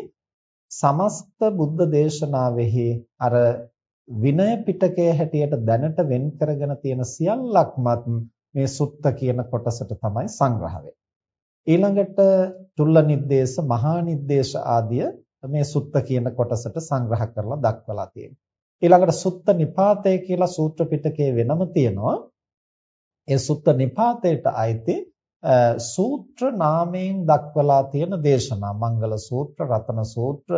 සමස්ත බුද්ධ දේශනාවෙහි අර විනය පිටකයේ හැටියට දැනට වෙන් කරගෙන තියෙන සියල්ලක්මත් මේ සුත්ත කියන කොටසට තමයි සංග්‍රහ ඊළඟට තුල්ල නිද්දේශ මහා නිද්දේශ ආදිය මේ සුත්ත කියන කොටසට සංග්‍රහ කරලා දක්වලා තියෙනවා. ඊළඟට සුත්ත නිපාතය කියලා සූත්‍ර පිටකයේ වෙනම තියෙනවා. ඒ සුත්ත නිපාතයට අයිති සූත්‍ර නාමයෙන් දක්වලා තියෙන දේශනා මංගල සූත්‍ර රතන සූත්‍ර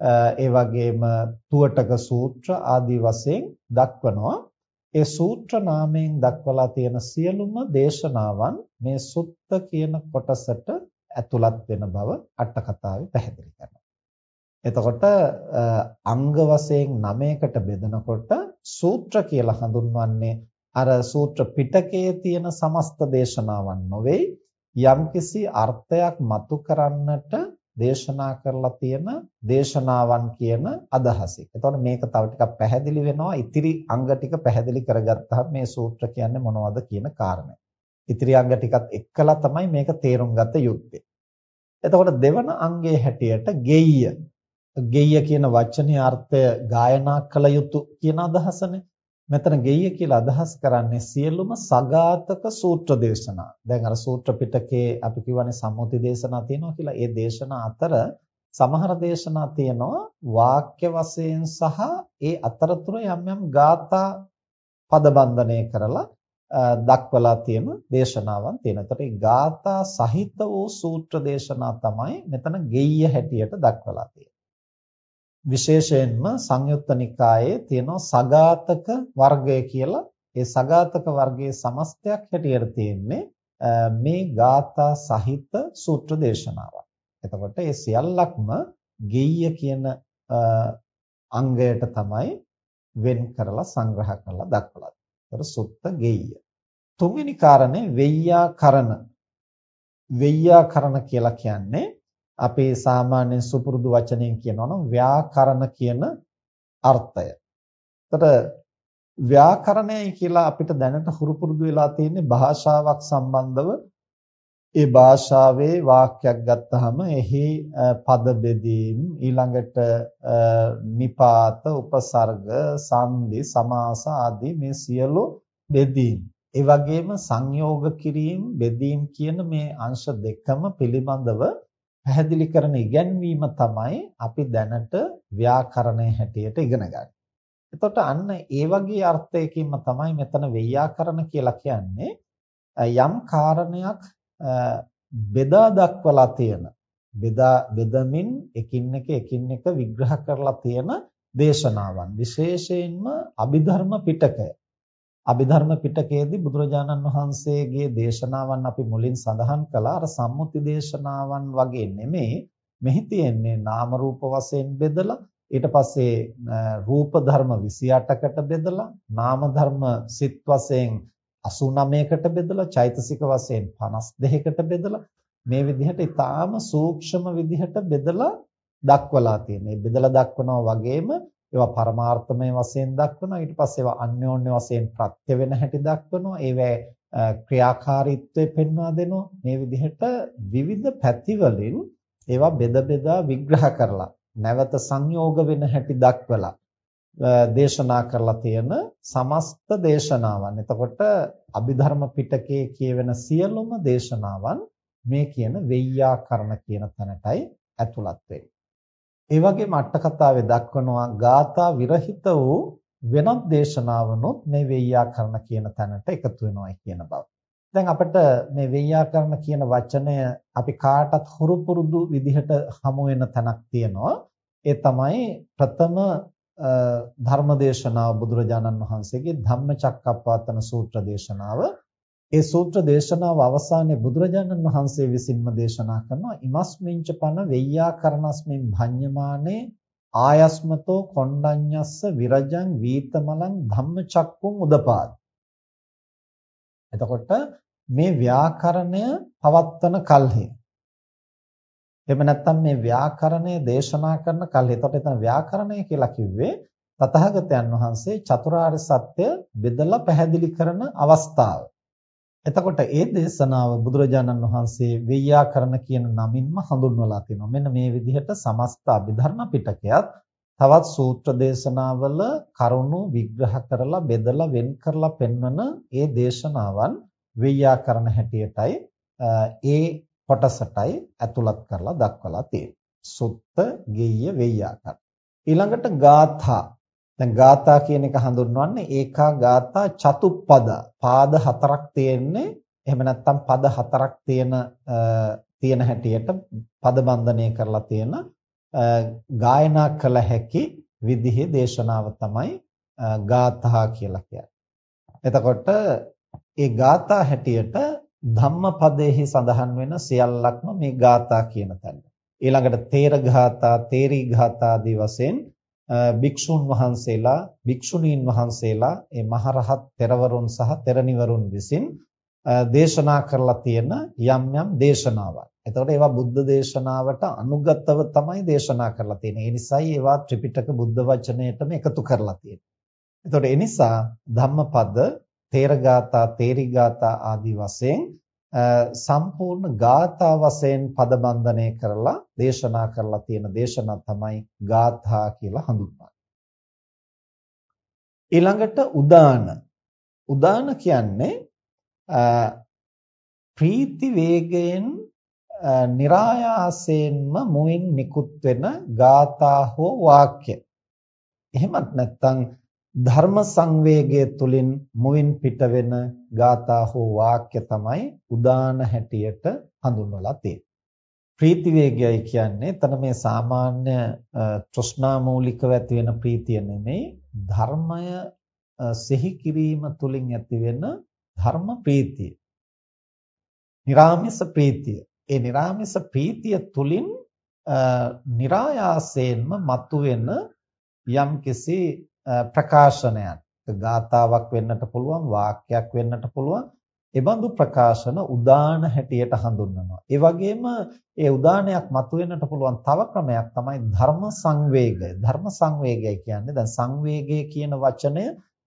ඒ වගේම තුවටක සූත්‍ර ආදී වශයෙන් දක්වනවා ඒ සූත්‍ර නාමයෙන් දක්වලා තියෙන සියලුම දේශනාවන් මේ සුත්ත කියන කොටසට ඇතුළත් වෙන බව අට කතාවේ පැහැදිලි කරනවා. එතකොට අංග වශයෙන් 9කට බෙදනකොට සූත්‍ර කියලා හඳුන්වන්නේ අර සූත්‍ර පිටකයේ තියෙන සමස්ත දේශනාවන් නොවේ යම්කිසි අර්ථයක් මතු කරන්නට දේශනා කරලා තියෙන දේශනාවන් කියන අදහසයි. එතකොට මේක තව ටිකක් පැහැදිලි වෙනවා. ඉතිරි අංග ටික පැහැදිලි කරගත්තාම මේ සූත්‍ර කියන්නේ මොනවද කියන කාරණය. ඉතිරි අංග ටිකත් එක්කලා තමයි මේක තේරුම් ගත යුත්තේ. එතකොට දෙවන අංගයේ හැටියට ගෙය්‍ය. ගෙය්‍ය කියන වචනේ අර්ථය ගායනා කළ යුතු කියන අදහසනේ. මෙතන ගෙය්‍ය කියලා අදහස් කරන්නේ සියලුම සගාතක සූත්‍ර දේශනා. දැන් අර සූත්‍ර පිටකේ අපි කියවනේ සම්මුති දේශනා තියෙනවා කියලා. ඒ දේශනා අතර සමහර දේශනා තියෙනවා වාක්‍ය වශයෙන් සහ ඒ අතරතුර යම් යම් ගාථා පදබන්ධනය කරලා දක්වලා තියෙන දේශනාවන් තියෙනවා. ඒතර ඒ ගාථා සහිත වූ සූත්‍ර දේශනා තමයි මෙතන ගෙය්‍ය හැටියට දක්වලා තියෙන්නේ. විශේෂයෙන්ම සංයුත්ත නිකායේ තියෙනවා සගාතක වර්ගය කියලා. ඒ සගාතක වර්ගයේ සමස්තයක් හැටියට තියෙන්නේ මේ ગાථා සහිත සූත්‍ර දේශනාවක්. එතකොට මේ සියල්ලක්ම ගෙය්‍ය කියන අංගයට තමයි වෙන් කරලා සංග්‍රහ කරලා දක්වලා තියෙන්නේ. සුත්ත ගෙය්‍ය. තුන්වෙනි කාරණේ වෙය්‍යාකරණ. වෙය්‍යාකරණ කියලා කියන්නේ අපේ සාමාන්‍ය සුපුරුදු වචනයෙන් කියනවා නම් ව්‍යාකරණ කියන අර්ථය. එතකොට ව්‍යාකරණයයි කියලා අපිට දැනට හුරු පුරුදු වෙලා තියෙන්නේ භාෂාවක් සම්බන්ධව ඒ භාෂාවේ වාක්‍යයක් ගත්තාම එහි පද බෙදීම් ඊළඟට නිපාත උපසර්ග සංදි සමාස ආදී මේ සියලු බෙදීම් ඒ වගේම සංයෝග කිරීම බෙදීම් කියන මේ අංශ දෙකම පිළිබඳව පැහැදිලි කරන ඉගැන්වීම තමයි අපි දැනට ව්‍යාකරණය හැටියට ඉගෙන ගන්න. එතකොට අන්න ඒ වගේ අර්ථයකින්ම තමයි මෙතන ව්‍යාකරණ කියලා කියන්නේ. යම් කාරණයක් බෙදා දක්වලා තියෙන බෙදා බෙදමින් එකින් එක එකින් එක විග්‍රහ කරලා තියෙන දේශනාවන්. විශේෂයෙන්ම අභිධර්ම පිටකය. අභිධර්ම පිටකයේදී බුදුරජාණන් වහන්සේගේ දේශනාවන් අපි මුලින් සඳහන් කළා අර සම්මුති දේශනාවන් වගේ නෙමෙයි මෙහි තියෙන්නේ නාම රූප වශයෙන් බෙදලා ඊට පස්සේ රූප ධර්ම 28කට බෙදලා නාම ධර්ම සිත් වශයෙන් 89කට බෙදලා චෛතසික වශයෙන් 52කට බෙදලා මේ විදිහට ඊටාම සූක්ෂම විදිහට බෙදලා දක්වලා තියෙනවා. බෙදලා දක්වනවා වගේම ඒවා පරමාර්ථමය වශයෙන් දක්වනවා ඊට පස්සේ ඒවා අන්‍යෝන්‍ය වශයෙන් ප්‍රත්‍ය වෙන හැටි දක්වනවා ඒවැ ක්‍රියාකාරීත්වය පෙන්වා දෙනවා මේ විදිහට විවිධ පැති වලින් ඒවා බෙද බෙදා විග්‍රහ කරලා නැවත සංයෝග වෙන හැටි දක්වලා දේශනා කරලා තියෙන සමස්ත දේශනාවන්. එතකොට අභිධර්ම පිටකයේ කියවෙන සියලුම දේශනාවන් මේ කියන වෙය්‍යාකරණ කියන තැනටයි ඇතුළත් වෙන්නේ. ඒ වගේම අට කතාවේ දක්වනවා ගාථා විරහිත වූ වෙනත් දේශනාවනොත් මේ වෙය්‍යාකරණ කියන තැනට එකතු වෙනවා කියන බව. දැන් අපිට මේ වෙය්‍යාකරණ කියන වචනය අපි කාටත් හුරු පුරුදු විදිහට හමු වෙන තැනක් තියෙනවා. ඒ තමයි ප්‍රථම ධර්මදේශනාව බුදුරජාණන් වහන්සේගේ ධම්මචක්කප්පවත්තන සූත්‍ර දේශනාව ඒ සූත්‍ර දේශනාව අවසානයේ බුදුරජාණන් වහන්සේ විසින්ම දේශනා කරනවා. ඉමස්මින්ච පන වෙය්‍යාකරණස්මින් භඤ්ඤමානේ ආයස්මතෝ කොණ්ඩඤ්ඤස්ස විරජං වීතමලං ධම්මචක්කුම් උදපාද. එතකොට මේ ව්‍යාකරණය පවත්වන කල්හි. එහෙම නැත්නම් මේ ව්‍යාකරණය දේශනා කරන කල්හි. එතකොට එතන ව්‍යාකරණය කියලා කිව්වේ තථාගතයන් වහන්සේ චතුරාර්ය සත්‍ය බෙදලා පැහැදිලි කරන අවස්ථාව. එතකොට ඒ දේශනාව බුදුරජාණන් වහන්සේ වෙය්‍යාකරණ කියන නමින්ම හඳුන්වලා තිනවා. මෙන්න මේ විදිහට සමස්ත අභිධර්ම පිටකයත් තවත් සූත්‍ර දේශනාවල කරුණු විග්‍රහ කරලා බෙදලා වෙන් කරලා පෙන්වන ඒ දේශනාවන් වෙය්‍යාකරණ හැටියටයි ඒ කොටසටයි ඇතුළත් කරලා දක්වලා තියෙන්නේ. සුත්ත, ගෙය්‍ය, වෙය්‍යාකරණ. ඊළඟට ගාථා දැන් ගාථා කියන එක හඳුන්වන්නේ ඒකා ගාථා චතුප්පද පාද හතරක් තියෙන්නේ එහෙම නැත්නම් පද හතරක් තියෙන තියෙන හැටියට පද බන්ධනය කරලා තියෙන ගායනා කළ හැකි විදිහේ දේශනාව තමයි ගාථා කියලා කියන්නේ. එතකොට ඒ ගාථා හැටියට ධම්මපදයේහි සඳහන් වෙන සියල්ලක්ම මේ ගාථා කියන තැන. ඊළඟට තේර ගාථා, තේරි ගාථා ආදී වශයෙන් භික්ෂුන් වහන්සේලා භික්ෂුණීන් වහන්සේලා ඒ මහරහත් තෙරවරුන් සහ තෙරණිවරුන් විසින් දේශනා කරලා තියෙන යම් යම් දේශනාවන්. එතකොට ඒවා බුද්ධ දේශනාවට අනුගතව තමයි දේශනා කරලා තියෙන්නේ. ඒ නිසායි ඒවා ත්‍රිපිටක බුද්ධ වචනයටම එකතු කරලා තියෙන්නේ. එතකොට ඒ නිසා ධම්මපද, තේරගාතා, තේරිගාතා ආදී වශයෙන් සම්පූර්ණ ගාථා වශයෙන් පද බන්ධනය කරලා දේශනා කරලා තියෙන දේශනා තමයි ගාථා කියලා හඳුන්වන්නේ. ඊළඟට උදාන. උදාන කියන්නේ ප්‍රීති වේගයෙන් નિરાයාසයෙන්ම මුවින් නිකුත් වෙන ගාථා හෝ වාක්‍ය. එහෙමත් නැත්නම් ධර්ම සංවේගය තුලින් මුවින් පිටවෙන ගාථා හෝ වාක්‍ය තමයි උදාන හැටියට හඳුන්වලා තියෙන්නේ. ප්‍රීති වේගයයි කියන්නේ එතන මේ සාමාන්‍ය තෘෂ්ණා මූලිකව ඇති වෙන ප්‍රීතිය නෙමෙයි ධර්මය සිහි කිරීම තුලින් ඇති වෙන ධර්ම ප්‍රීතිය. निराமிස ප්‍රීතිය. ඒ निराமிස ප්‍රීතිය තුලින් નિરાයාසයෙන්ම මතුවෙන යම්කිසි ප්‍රකාශනයක් ගාතාවක් වෙන්නට පුළුවන් වාක්‍යයක් වෙන්නට පුළුවන් එබඳු ප්‍රකාශන උදාන හැටියට හඳුන්වනවා. ඒ වගේම ඒ උදානයක් මතුවෙන්නට පුළුවන් තව ක්‍රමයක් තමයි ධර්ම සංවේගය. ධර්ම සංවේගය කියන්නේ දැන් සංවේගය කියන වචනය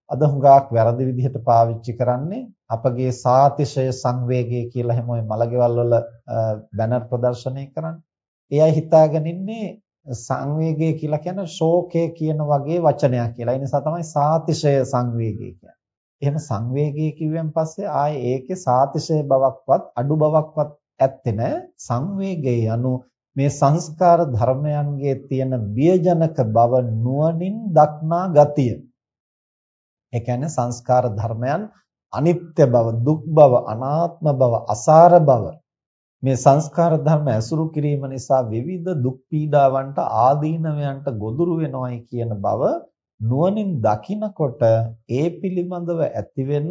අද හුඟක් වැරදි විදිහට පාවිච්චි කරන්නේ අපගේ සාතිශය සංවේගය කියලා හැම ඔය මලගෙවල් වල බැනර් ප්‍රදර්ශනය කරන්නේ. ඒ අය හිතාගෙන ඉන්නේ සංවේගය කියලා කියන්නේ ශෝකය කියන වගේ වචනයක් කියලා. ඒ නිසා තමයි සාතිශය සංවේගය කියන්නේ. එහෙම සංවේගය කිව්වන් පස්සේ ආයේ ඒකේ සාතිශය බවක්වත් අඩු බවක්වත් ඇත්තේ නැහැ. සංවේගය anu මේ සංස්කාර ධර්මයන්ගේ තියෙන බියජනක බව නුවණින් දක්නා ගතිය. ඒ කියන්නේ සංස්කාර ධර්මයන් අනිත්‍ය බව, දුක් බව, අනාත්ම බව, අසාර බව මේ සංස්කාර ධර්ම ඇසුරු කිරීම නිසා විවිධ දුක් පීඩාවන්ට ආදීනවයන්ට ගොදුරු වෙනවයි කියන බව නුවණින් දකිනකොට ඒ පිළිබඳව ඇතිවෙන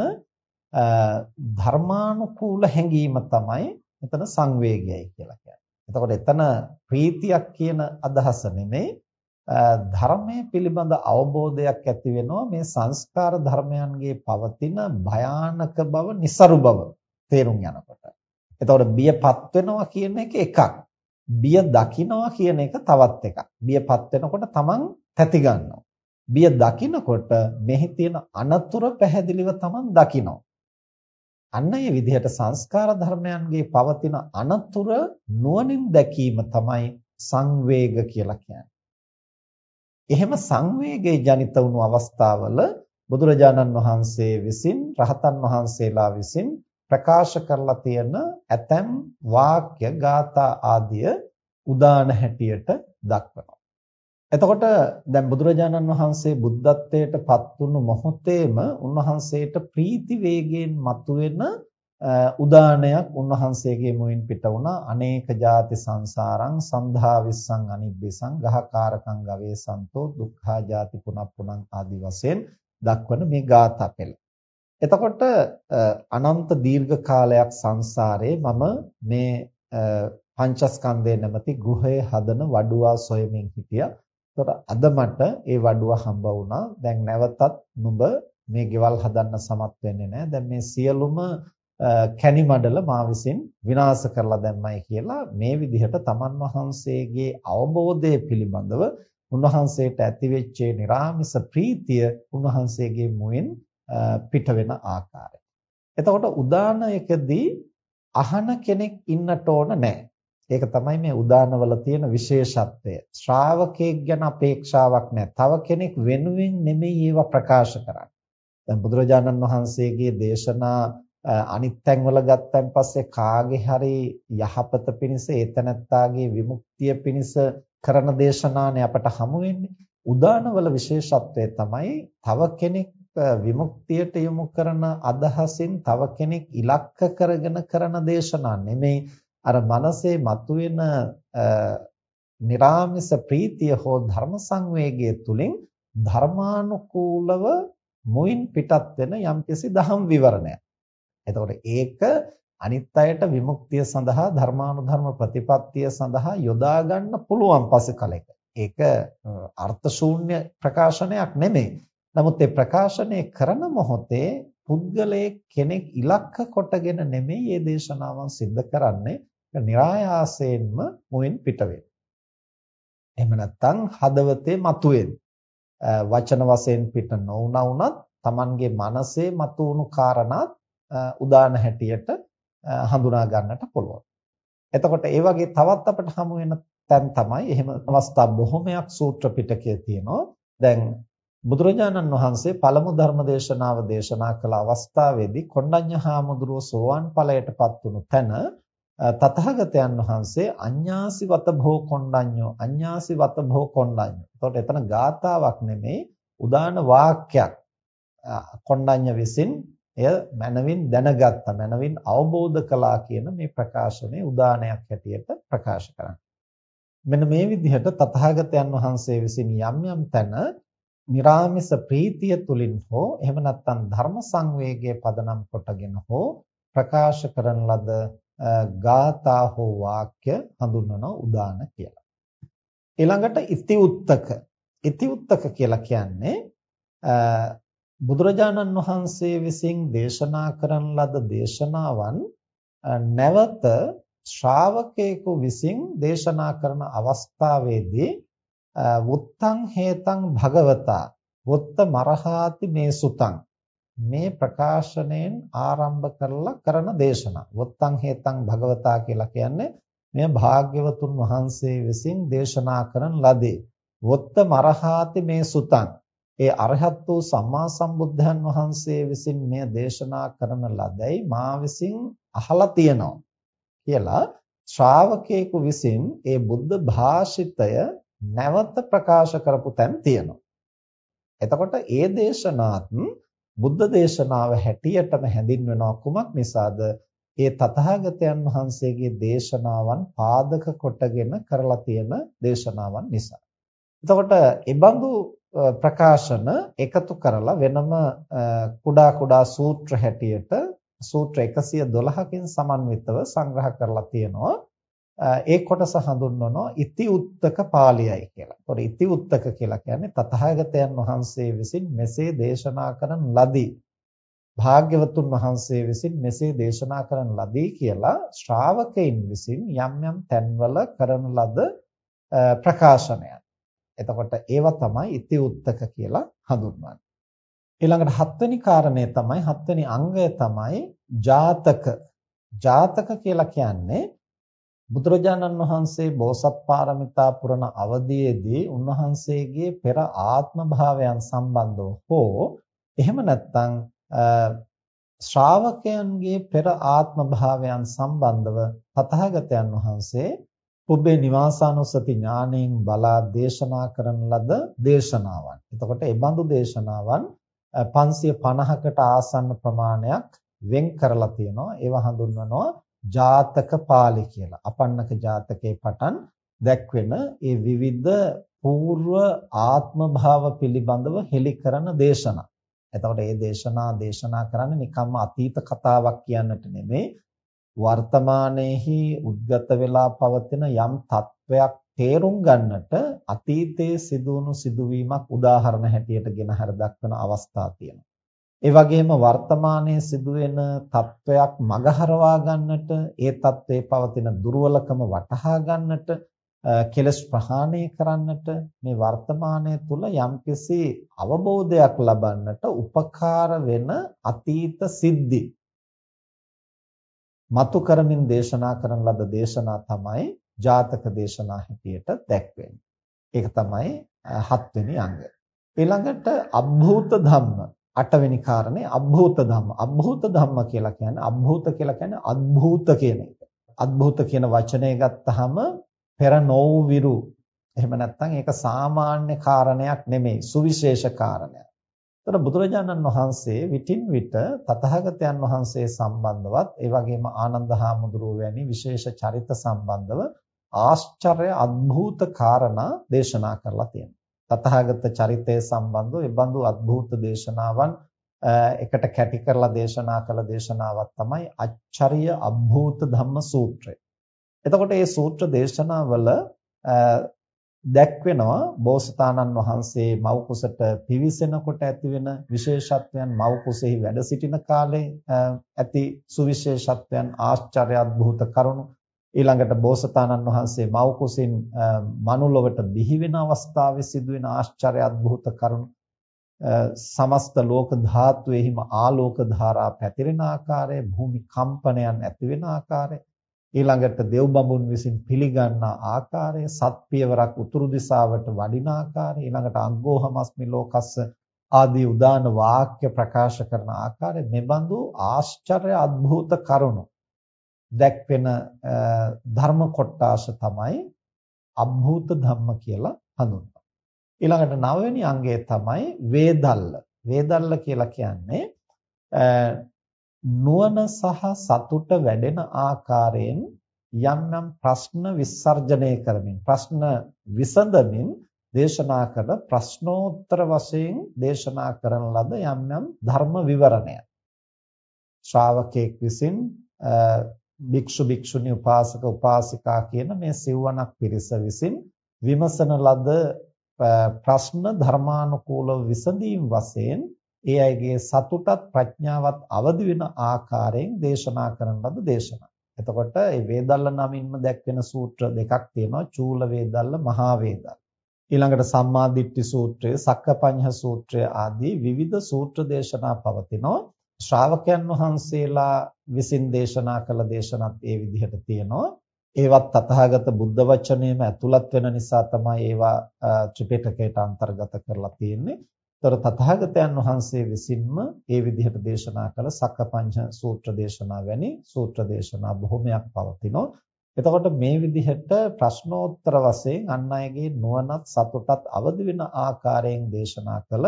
ධර්මානුකූල හැඟීම තමයි එතන සංවේගයයි කියලා කියන්නේ. එතකොට එතන ප්‍රීතියක් කියන අදහස නෙමෙයි ධර්මයේ පිළිබඳ අවබෝධයක් ඇති වෙනවා මේ සංස්කාර ධර්මයන්ගේ පවතින භයානක බව, નિસරු බව තේරුම් යනකොට. එතකොට බියපත් වෙනවා කියන එක එකක්. බිය දකින්නවා කියන එක තවත් එකක්. බියපත් වෙනකොට තමන් තැති ගන්නවා. බිය දකිනකොට මෙහි තියෙන අනතුර පැහැදිලිව තමන් දකිනවා. අන්න ඒ විදිහට සංස්කාර ධර්මයන්ගේ පවතින අනතුර නුවණින් දැකීම තමයි සංවේග කියලා කියන්නේ. එහෙම සංවේගයේ ජනිත වුණු අවස්ථාවල බුදුරජාණන් වහන්සේ විසින් රහතන් වහන්සේලා විසින් ප්‍රකාශ කරලා තියෙන ඇතැම් වාක්‍ය ගාථා ආදිය උදාන හැටියට දක්වනවා. එතකොට දැන් බුදුරජාණන් වහන්සේ බුද්ධත්වයට පත් වුණු මොහොතේම උන්වහන්සේට ප්‍රීති වේගයෙන් මතුවෙන උදානයක් උන්වහන්සේගේ මුවින් පිට වුණා අනේක ಜಾති සංසාරං සන්ධා විස්සං අනිබ්බිසං ගහකාරකං ගවේසන්තෝ දුක්ඛා ಜಾති පුනප්පුනං ආදි වශයෙන් දක්වන මේ ගාථා පෙළ. එතකොට අනන්ත දීර්ඝ කාලයක් සංසාරේ මම මේ පංචස්කන්ධය නැමැති ගෘහය හදන වඩුවා සොයමින් හිටියා. එතකොට අද මට ඒ වඩුව හම්බ වුණා. දැන් නැවතත් නුඹ මේ ගෙවල් හදන්න සමත් වෙන්නේ නැහැ. දැන් මේ සියලුම කැණි මඩල මා විසින් විනාශ කරලා දැම්මයි කියලා මේ විදිහට තමන් වහන්සේගේ අවබෝධය පිළිබඳව උන්වහන්සේට ඇතිවෙච්ච නිර්ාමිස ප්‍රීතිය උන්වහන්සේගේ මුවෙන් පිට වෙන ආකාරය. එතකොට උදානයකදී අහන කෙනෙක් ඉන්නට ඕන නැහැ. ඒක තමයි මේ උදානවල තියෙන විශේෂත්වය. ශ්‍රාවකයෙක් ගැන අපේක්ෂාවක් නැහැ. තව කෙනෙක් වෙනුවෙන් නෙමෙයි ඒවා ප්‍රකාශ කරන්නේ. දැන් බුදුරජාණන් වහන්සේගේ දේශනා අනිත් තැන්වල ගත්තන් පස්සේ කාගේ හරි යහපත පිණිස ඒතනත්තාගේ විමුක්තිය පිණිස කරන දේශනානේ අපට හමු වෙන්නේ. උදානවල විශේෂත්වය තමයි තව කෙනෙක් විමුක්තියට යොමු කරන අදහසින් තව කෙනෙක් ඉලක්ක කරගෙන කරන දේශනා නෙමේ අර මනසේ මතුවෙන නිරාමිස ප්‍රීතිය හෝ ධර්ම සංවේගය තුලින් ධර්මානුකූලව මොයින් පිටත් වෙන යම්කිසි දහම් විවරණයක්. එතකොට ඒක අනිත් අයට විමුක්තිය සඳහා ධර්මානුධර්ම ප්‍රතිපත්තිය සඳහා යොදා ගන්න පුළුවන් පසු කලෙක. ඒක අර්ථ ශූන්‍ය ප්‍රකාශනයක් නෙමෙයි. නමුත් ඒ ප්‍රකාශනය කරන මොහොතේ පුද්ගලයේ කෙනෙක් ඉලක්ක කොටගෙන නෙමෙයි මේ දේශනාවන් සිද්ධ කරන්නේ નિરાයාසයෙන්ම මුවෙන් පිට වෙන්නේ. එහෙම නැත්නම් හදවතේ මතුවෙන වචන වශයෙන් පිට නොවුණා වුණත් Tamanගේ මනසේ මතුවුණු කාරණාත් උදාන හැටියට හඳුනා ගන්නට පුළුවන්. එතකොට ඒ වගේ තවත් අපිට හමු වෙන තැන් තමයි එහෙම අවස්ථා බොහොමයක් සූත්‍ර පිටකයේ තියෙනවා. දැන් බුදුරජාණන් වහන්සේ පළමු ධර්ම දේශනාව දේශනා කළ අවස්ථාවේදී කොණ්ඩඤ්ඤ හාමුදුරුවෝ සෝවාන් ඵලයටපත් වුණු තැන තථාගතයන් වහන්සේ අඤ්ඤාසි වත භෝ කොණ්ඩඤ්ඤෝ අඤ්ඤාසි වත භෝ කොණ්ඩඤ්ඤෝ. එතකොට එතන ගාතාවක් නෙමෙයි උදාන වාක්‍යයක්. කොණ්ඩඤ්ඤ විසින් එය මනවින් දැනගත්තා මනවින් අවබෝධ කළා කියන මේ ප්‍රකාශනයේ උදානයක් හැටියට ප්‍රකාශ කරන්නේ. මෙන්න මේ විදිහට තථාගතයන් වහන්සේ විසින් යම් යම් තැන निराமிස ප්‍රීතිය තුලින් හෝ එහෙම නැත්නම් ධර්ම සංවේගයේ පදනම් කොටගෙන හෝ ප්‍රකාශ කරන ලද ගාථා හෝ වාක්‍ය හඳුන්වන උදාන කියලා. ඊළඟට ඉති උත්තක ඉති උත්තක කියලා කියන්නේ බුදුරජාණන් වහන්සේ විසින් දේශනා කරන ලද දේශනාවන් නැවත ශ්‍රාවකයෙකු විසින් දේශනා කරන අවස්ථාවේදී වුත්තං හේතං භගවතා වුත්ත මරහාති මේ සුතං. මේ ප්‍රකාශනයෙන් ආරම්භ කරලා කරන දේශනා. වුත්තං හේතං භගවතා කියලා කියන්නේ මෙය භාග්‍යවතුන් වහන්සේ විසින් දේශනා කරන ලදී. වුත්ත මරහාති මේ සුතං. ඒ අරහත් වූ සම්මා සම්බුද්ධයන් වහන්සේ විසින් මෙය දේශනා කරන ලදයි මා විසින් අහලා තියෙනවා. කියලා ශ්‍රාවකයෙකු විසින් ඒ බුද්ධ භාෂිතය නැවත ප්‍රකාශ කරපු තැන් තියෙනවා. එතකොට ඒ දේශනාත් බුද්ධ දේශනාව හැටියටම හැඳින්වෙනවා කුමක් නිසාද? ඒ තථාගතයන් වහන්සේගේ දේශනාවන් පාදක කොටගෙන කරලා තියෙන දේශනාවන් නිසා. එතකොට ඒ බඳු ප්‍රකාශන එකතු කරලා වෙනම කුඩා කුඩා සූත්‍ර හැටියට සූත්‍ර 112කින් සමන්විතව සංග්‍රහ කරලා තියෙනවා. ඒ කොටස හඳුන්වනවා ඉති උත්තක පාළියයි කියලා. ඒතොර ඉති උත්තක කියලා කියන්නේ තථාගතයන් වහන්සේ විසින් මෙසේ දේශනා කරන ලදී. භාග්‍යවතුන් වහන්සේ විසින් මෙසේ දේශනා කරන ලදී කියලා ශ්‍රාවකයන් විසින් යම් යම් තැන්වල කරන ලද ප්‍රකාශනයක්. එතකොට ඒවා තමයි ඉති උත්තක කියලා හඳුන්වන්නේ. ඊළඟට හත්වෙනි කාරණය තමයි හත්වෙනි අංගය තමයි ජාතක. ජාතක කියලා කියන්නේ බුදුරජාණන් වහන්සේ බෝසත් පාරමිතා පුරන අවධියේදී උන්වහන්සේගේ පෙර ආත්ම භාවයන් සම්බන්ධව හෝ එහෙම නැත්නම් ශ්‍රාවකයන්ගේ පෙර ආත්ම භාවයන් සම්බන්ධව තථාගතයන් වහන්සේ පුබ්බේ නිවාසානුස්සති ඥාණයෙන් බලා දේශනා කරන ලද දේශනාවන්. එතකොට ඒ බඳු දේශනාවන් 550කට ආසන්න ප්‍රමාණයක් වෙන් කරලා තියෙනවා. ඒවා හඳුන්වනවා ජාතක පාළි කියලා. අපන්නක ජාතකේ පටන් දැක්වෙන ඒ විවිධ పూర్ව ආත්ම භාව පිළිබඳව හෙළි කරන දේශනා. එතකොට මේ දේශනා දේශනා කරන්නේ නිකම්ම අතීත කතාවක් කියන්නට නෙමෙයි වර්තමානයේහි උද්ගත වෙලා පවතින යම් තත්වයක් තේරුම් ගන්නට අතීතයේ සිදුවුණු සිදුවීමක් උදාහරණ හැටියට ගෙන හර දක්වන අවස්ථා තියෙනවා. ඒ වගේම වර්තමානයේ සිදුවෙන තත්වයක් මගහරවා ගන්නට, ඒ තත්වයේ පවතින දුර්වලකම වටහා ගන්නට, කෙලස් ප්‍රහාණය කරන්නට මේ වර්තමානයේ තුල යම්කිසි අවබෝධයක් ලබන්නට උපකාර වෙන අතීත සිද්ධි මතු කරමින් දේශනා කරන ලද දේශනා තමයි ජාතක දේශනා හැටියට දැක්වෙන්නේ. ඒක තමයි හත්වෙනි අංගය. ඊළඟට අභූත ධම්ම අටවෙනි කාරණේ අභූත ධම්ම. අභූත ධම්ම කියලා කියන්නේ අභූත කියලා කියන්නේ අද්භූත කියන එක. අද්භූත කියන වචනය ගත්තාම පෙර නොවිරු. එහෙම නැත්නම් ඒක සාමාන්‍ය කාරණයක් නෙමෙයි සුවිශේෂ කාරණයක්. ඒතර බුදුරජාණන් වහන්සේ විටින් විට තථාගතයන් වහන්සේ සම්බන්ධවත් ඒ වගේම ආනන්දහා මුදුරෝ වැනි විශේෂ චරිත සම්බන්ධව ආශ්චර්ය අද්භූත කාරණා දේශනා කරලා තියෙනවා. තථාගත චරිතය සම්බන්ධව ඒ බඳු අద్භූත දේශනාවන් එකට කැටි කරලා දේශනා කළ දේශනාවක් තමයි අච්චරිය අභූත ධම්ම සූත්‍රය. එතකොට මේ සූත්‍ර දේශනාවල දැක්වෙනවා බෝසතාණන් වහන්සේ මව් කුසට පිවිසෙනකොට ඇතිවෙන විශේෂත්වයන් මව් කුසෙහි වැඩ සිටින කාලේ ඇති සුවිශේෂත්වයන් ආශ්චර්ය අద్භූත කරුණු ඊළඟට බෝසතාණන් වහන්සේ මව් කුසින් මනුලොවට බිහි වෙන අවස්ථාවේ සිදුවෙන ආශ්චර්ය අద్භූත කරුණු සමස්ත ලෝක ධාතුවේහිම ආලෝක ධාරා පැතිරෙන ආකාරය භූමි කම්පනයන් ඇති වෙන ආකාරය ඊළඟට දෙව් බඹුන් විසින් පිළිගන්නා ආකාරය සත්පියවරක් උතුරු දිශාවට වඩින ආකාරය ඊළඟට අග්ගෝහමස්මි ලෝකස්ස ආදී උදාන වාක්‍ය ප්‍රකාශ කරන ආකාරය මෙබඳු ආශ්චර්ය අద్භූත කරුණු. දැක්වෙන ධර්ම කොටාශ තමයි අභූත ධම්ම කියලා හඳුන්වන්නේ ඊළඟට නවවෙනි අංගය තමයි වේදල්ල. වේදල්ල කියලා කියන්නේ නුවණ සහ සතුට වැඩෙන ආකාරයෙන් යම් යම් ප්‍රශ්න විසර්ජනය කරමින් ප්‍රශ්න විසඳමින් දේශනා කළ ප්‍රශ්නෝත්තර වශයෙන් දේශනා කරන ලද යම් යම් ධර්ම විවරණය ශ්‍රාවකෙක් විසින් භික්ෂු භික්ෂුණී උපාසක උපාසිකා කියන මේ සිව්වණක් පිරිස විසින් විමසන ලද ප්‍රශ්න ධර්මානුකූලව විසඳීම් වශයෙන් ඒ අයගේ සතුටත් ප්‍රඥාවත් අවදි වෙන ආකාරයෙන් දේශනා කරන ලද දේශනා. එතකොට මේ වේදල්ල නමින්ම දැක්වෙන සූත්‍ර දෙකක් තියෙනවා. චූල වේදල්ල, මහා වේදල්ල. ඊළඟට සම්මාදිට්ඨි සූත්‍රය, සක්කපඤ්ඤ සූත්‍රය ආදී විවිධ සූත්‍ර දේශනා පවතිනවා. ශ්‍රාවකයන් වහන්සේලා විසින් දේශනා කළ දේශනත් ඒ විදිහට තියෙනවා. ඒවත් තථාගත බුද්ධ වචනයේම ඇතුළත් වෙන නිසා තමයි ඒවා ත්‍රිපිටකයට අන්තර්ගත කරලා තියෙන්නේ. ඒතර තථාගතයන් වහන්සේ විසින්ම ඒ විදිහට දේශනා කළ සක්කපංච සූත්‍ර දේශනා වැනි සූත්‍ර දේශනා බොහොමයක් පවතිනවා. එතකොට මේ විදිහට ප්‍රශ්නෝත්තර වශයෙන් අන් අයගේ නුවණත් සතුටත් අවදි වෙන ආකාරයෙන් දේශනා කළ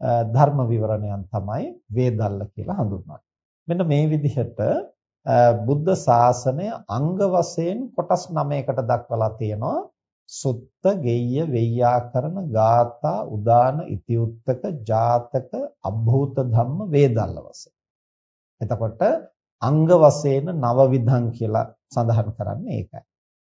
ධර්ම විවරණයන් තමයි වේදල්ල කියලා හඳුන්වන්නේ. මෙන්න මේ විදිහට බුද්ධ ශාසනය අංග වශයෙන් කොටස් 9කට දක්වලා තියෙනවා. සුත්ත, ගෙය්‍ය, වෙය්‍යාකරණ, ගාථා, උදාන, ඉතිඋත්තක, ජාතක, අභූත ධම්ම වේදල්ල වශයෙන්. එතකොට අංග වශයෙන් නවවිධං කියලා සඳහන් කරන්නේ ඒකයි.